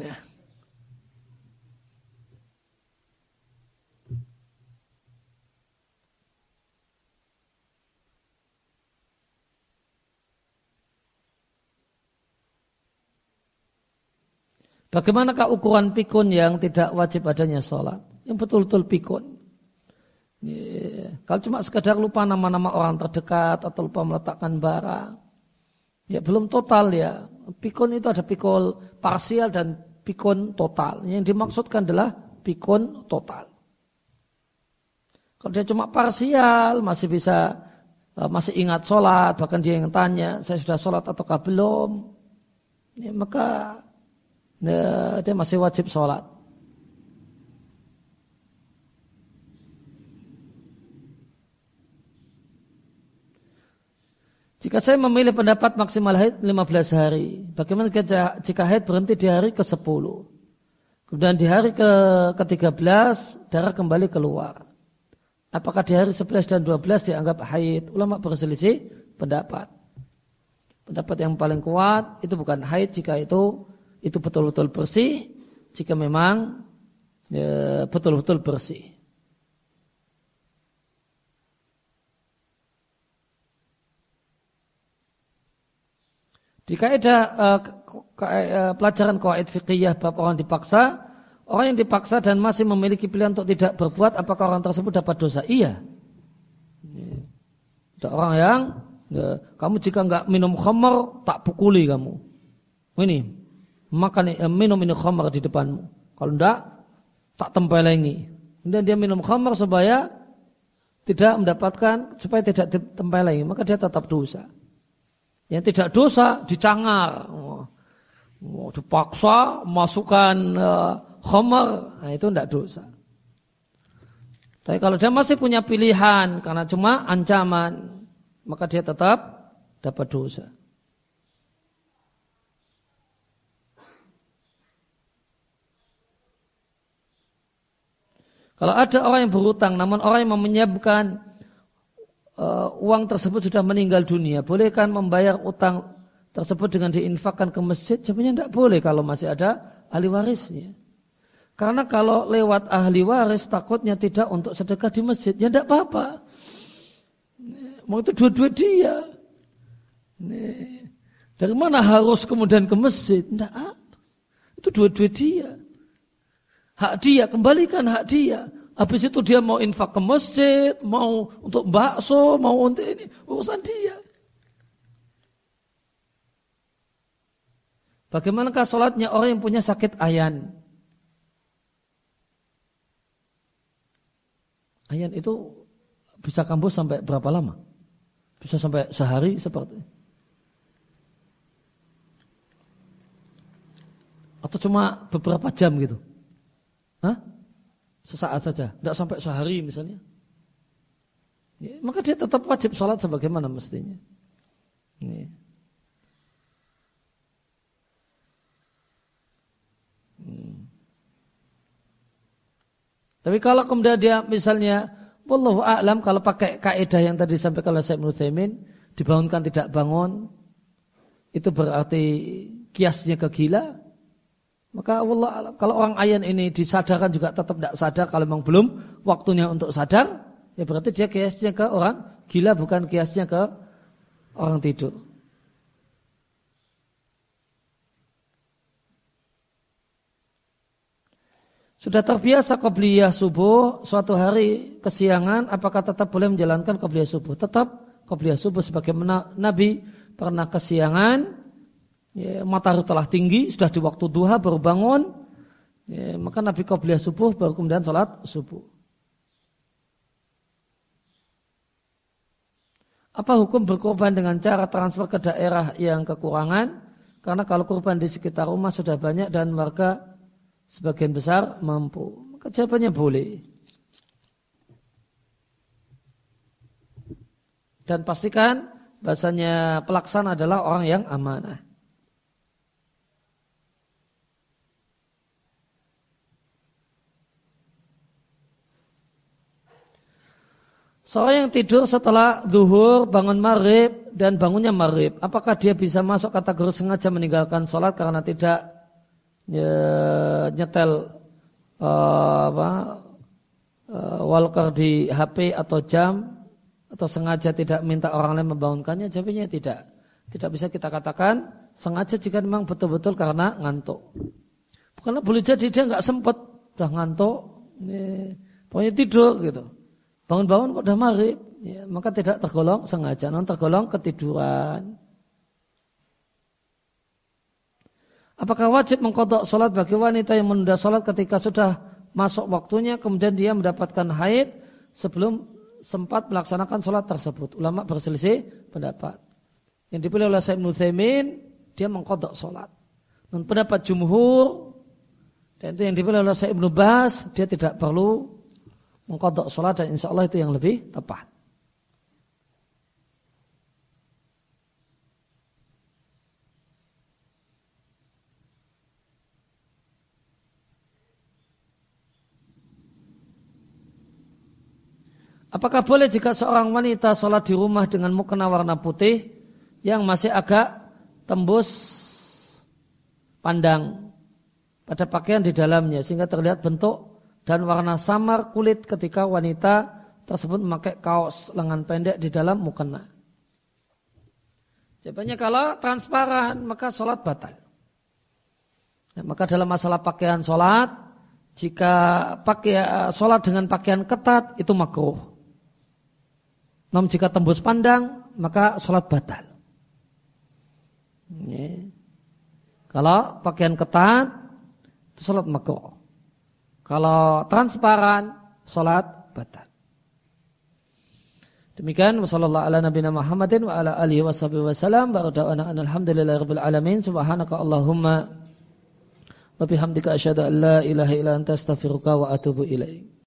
Bagaimanakah ukuran pikun yang tidak wajib adanya sholat? Yang betul-betul pikun. Ya, kalau cuma sekedar lupa nama-nama orang terdekat atau lupa meletakkan barang, ya belum total ya. Pikun itu ada pikul parsial dan pikun total. Yang dimaksudkan adalah pikun total. Kalau dia cuma parsial, masih bisa eh, masih ingat sholat, bahkan dia yang tanya, saya sudah sholat ataukah belum? Ya, maka dia masih wajib sholat. Jika saya memilih pendapat maksimal haid 15 hari, bagaimana jika haid berhenti di hari ke-10? Kemudian di hari ke-13 darah kembali keluar. Apakah di hari 11 dan 12 dianggap haid? Ulama berselisih pendapat. Pendapat yang paling kuat itu bukan haid jika itu itu betul-betul bersih jika memang ya, betul-betul ya, bersih. Di kaidah uh, uh, pelajaran kaid fikih bab orang dipaksa, orang yang dipaksa dan masih memiliki pilihan untuk tidak berbuat, apakah orang tersebut dapat dosa? Iya. Ada orang yang ya, kamu jika nggak minum khamar tak pukuli kamu. Ini makan eh, minum ini khamar di depanmu. Kalau tidak, tak tempelengi. Kemudian dia minum khamar supaya tidak mendapatkan, supaya tidak tempelengi. Maka dia tetap dosa. Yang tidak dosa, dicangar. Oh, dipaksa, masukkan uh, nah, itu tidak dosa. Tapi kalau dia masih punya pilihan, karena cuma ancaman, maka dia tetap dapat dosa. Kalau ada orang yang berutang, namun orang yang menyiapkan uh, uang tersebut sudah meninggal dunia, bolehkah membayar utang tersebut dengan diinfakkan ke masjid? Jawabannya tidak boleh kalau masih ada ahli warisnya. Karena kalau lewat ahli waris takutnya tidak untuk sedekah di masjid, ya tidak apa-apa. Mau itu dua-dua dia. Dari mana harus kemudian ke masjid? Tidak. Itu dua-dua dia. Hak dia, kembalikan hak dia. Habis itu dia mau infak ke masjid, mau untuk bakso, mau untuk ini, urusan dia. Bagaimanakah sholatnya orang yang punya sakit ayan? Ayan itu bisa kambuh sampai berapa lama? Bisa sampai sehari seperti Atau cuma beberapa jam gitu? Hah? Sesaat saja, tidak sampai sehari misalnya. Ya, maka dia tetap wajib sholat sebagaimana mestinya. Ya. Hmm. Tapi kalau kemudian dia misalnya, Wallahu a'lam kalau pakai kaidah yang tadi disampaikan oleh Syekh Muthaimin, dibangunkan tidak bangun, itu berarti kiasnya ke gila, maka Allah kalau orang ayan ini disadarkan juga tetap tidak sadar kalau memang belum waktunya untuk sadar, ya berarti dia kiasnya ke orang gila bukan kiasnya ke orang tidur. Sudah terbiasa qobliyah subuh, suatu hari kesiangan, apakah tetap boleh menjalankan qobliyah subuh? Tetap qobliyah subuh sebagaimana Nabi pernah kesiangan, ya, matahari telah tinggi, sudah di waktu duha baru bangun, ya, maka Nabi Qabliyah subuh baru kemudian sholat subuh. Apa hukum berkorban dengan cara transfer ke daerah yang kekurangan? Karena kalau korban di sekitar rumah sudah banyak dan warga sebagian besar mampu. Maka jawabannya boleh. Dan pastikan bahasanya pelaksana adalah orang yang amanah. Seorang yang tidur setelah zuhur, bangun maghrib, dan bangunnya maghrib. Apakah dia bisa masuk kategori sengaja meninggalkan sholat karena tidak nyetel uh, apa, uh, walker di HP atau jam atau sengaja tidak minta orang lain membangunkannya? Jawabnya tidak. Tidak bisa kita katakan sengaja jika memang betul-betul karena ngantuk. Karena boleh jadi dia nggak sempat, udah ngantuk, ini, pokoknya tidur gitu. Bangun-bangun kok udah maghrib, ya, maka tidak tergolong sengaja, non tergolong ketiduran. Apakah wajib mengkodok sholat bagi wanita yang menunda sholat ketika sudah masuk waktunya, kemudian dia mendapatkan haid sebelum sempat melaksanakan sholat tersebut? Ulama berselisih pendapat. Yang dipilih oleh Sayyid Nuthaimin, dia mengkodok sholat. Dan pendapat jumhur, dan itu yang dipilih oleh Sayyid Ibn Bas, dia tidak perlu mengkodok sholat dan insya Allah itu yang lebih tepat. Apakah boleh jika seorang wanita sholat di rumah dengan mukena warna putih yang masih agak tembus pandang pada pakaian di dalamnya sehingga terlihat bentuk dan warna samar kulit ketika wanita tersebut memakai kaos lengan pendek di dalam mukena. Jawabannya kalau transparan maka sholat batal. Ya, maka dalam masalah pakaian sholat, jika pakai sholat dengan pakaian ketat itu makruh. Namun jika tembus pandang maka sholat batal. Ya. Kalau pakaian ketat itu sholat makruh. Kalau transparan, sholat batal. Demikian wasallallahu ala nabiyina Muhammadin wa ala alihi washabihi wasallam barakallahu alhamdulillahirabbil alamin subhanaka allahumma wa bihamdika asyhadu an la ilaha illa anta astaghfiruka wa atubu ilaik.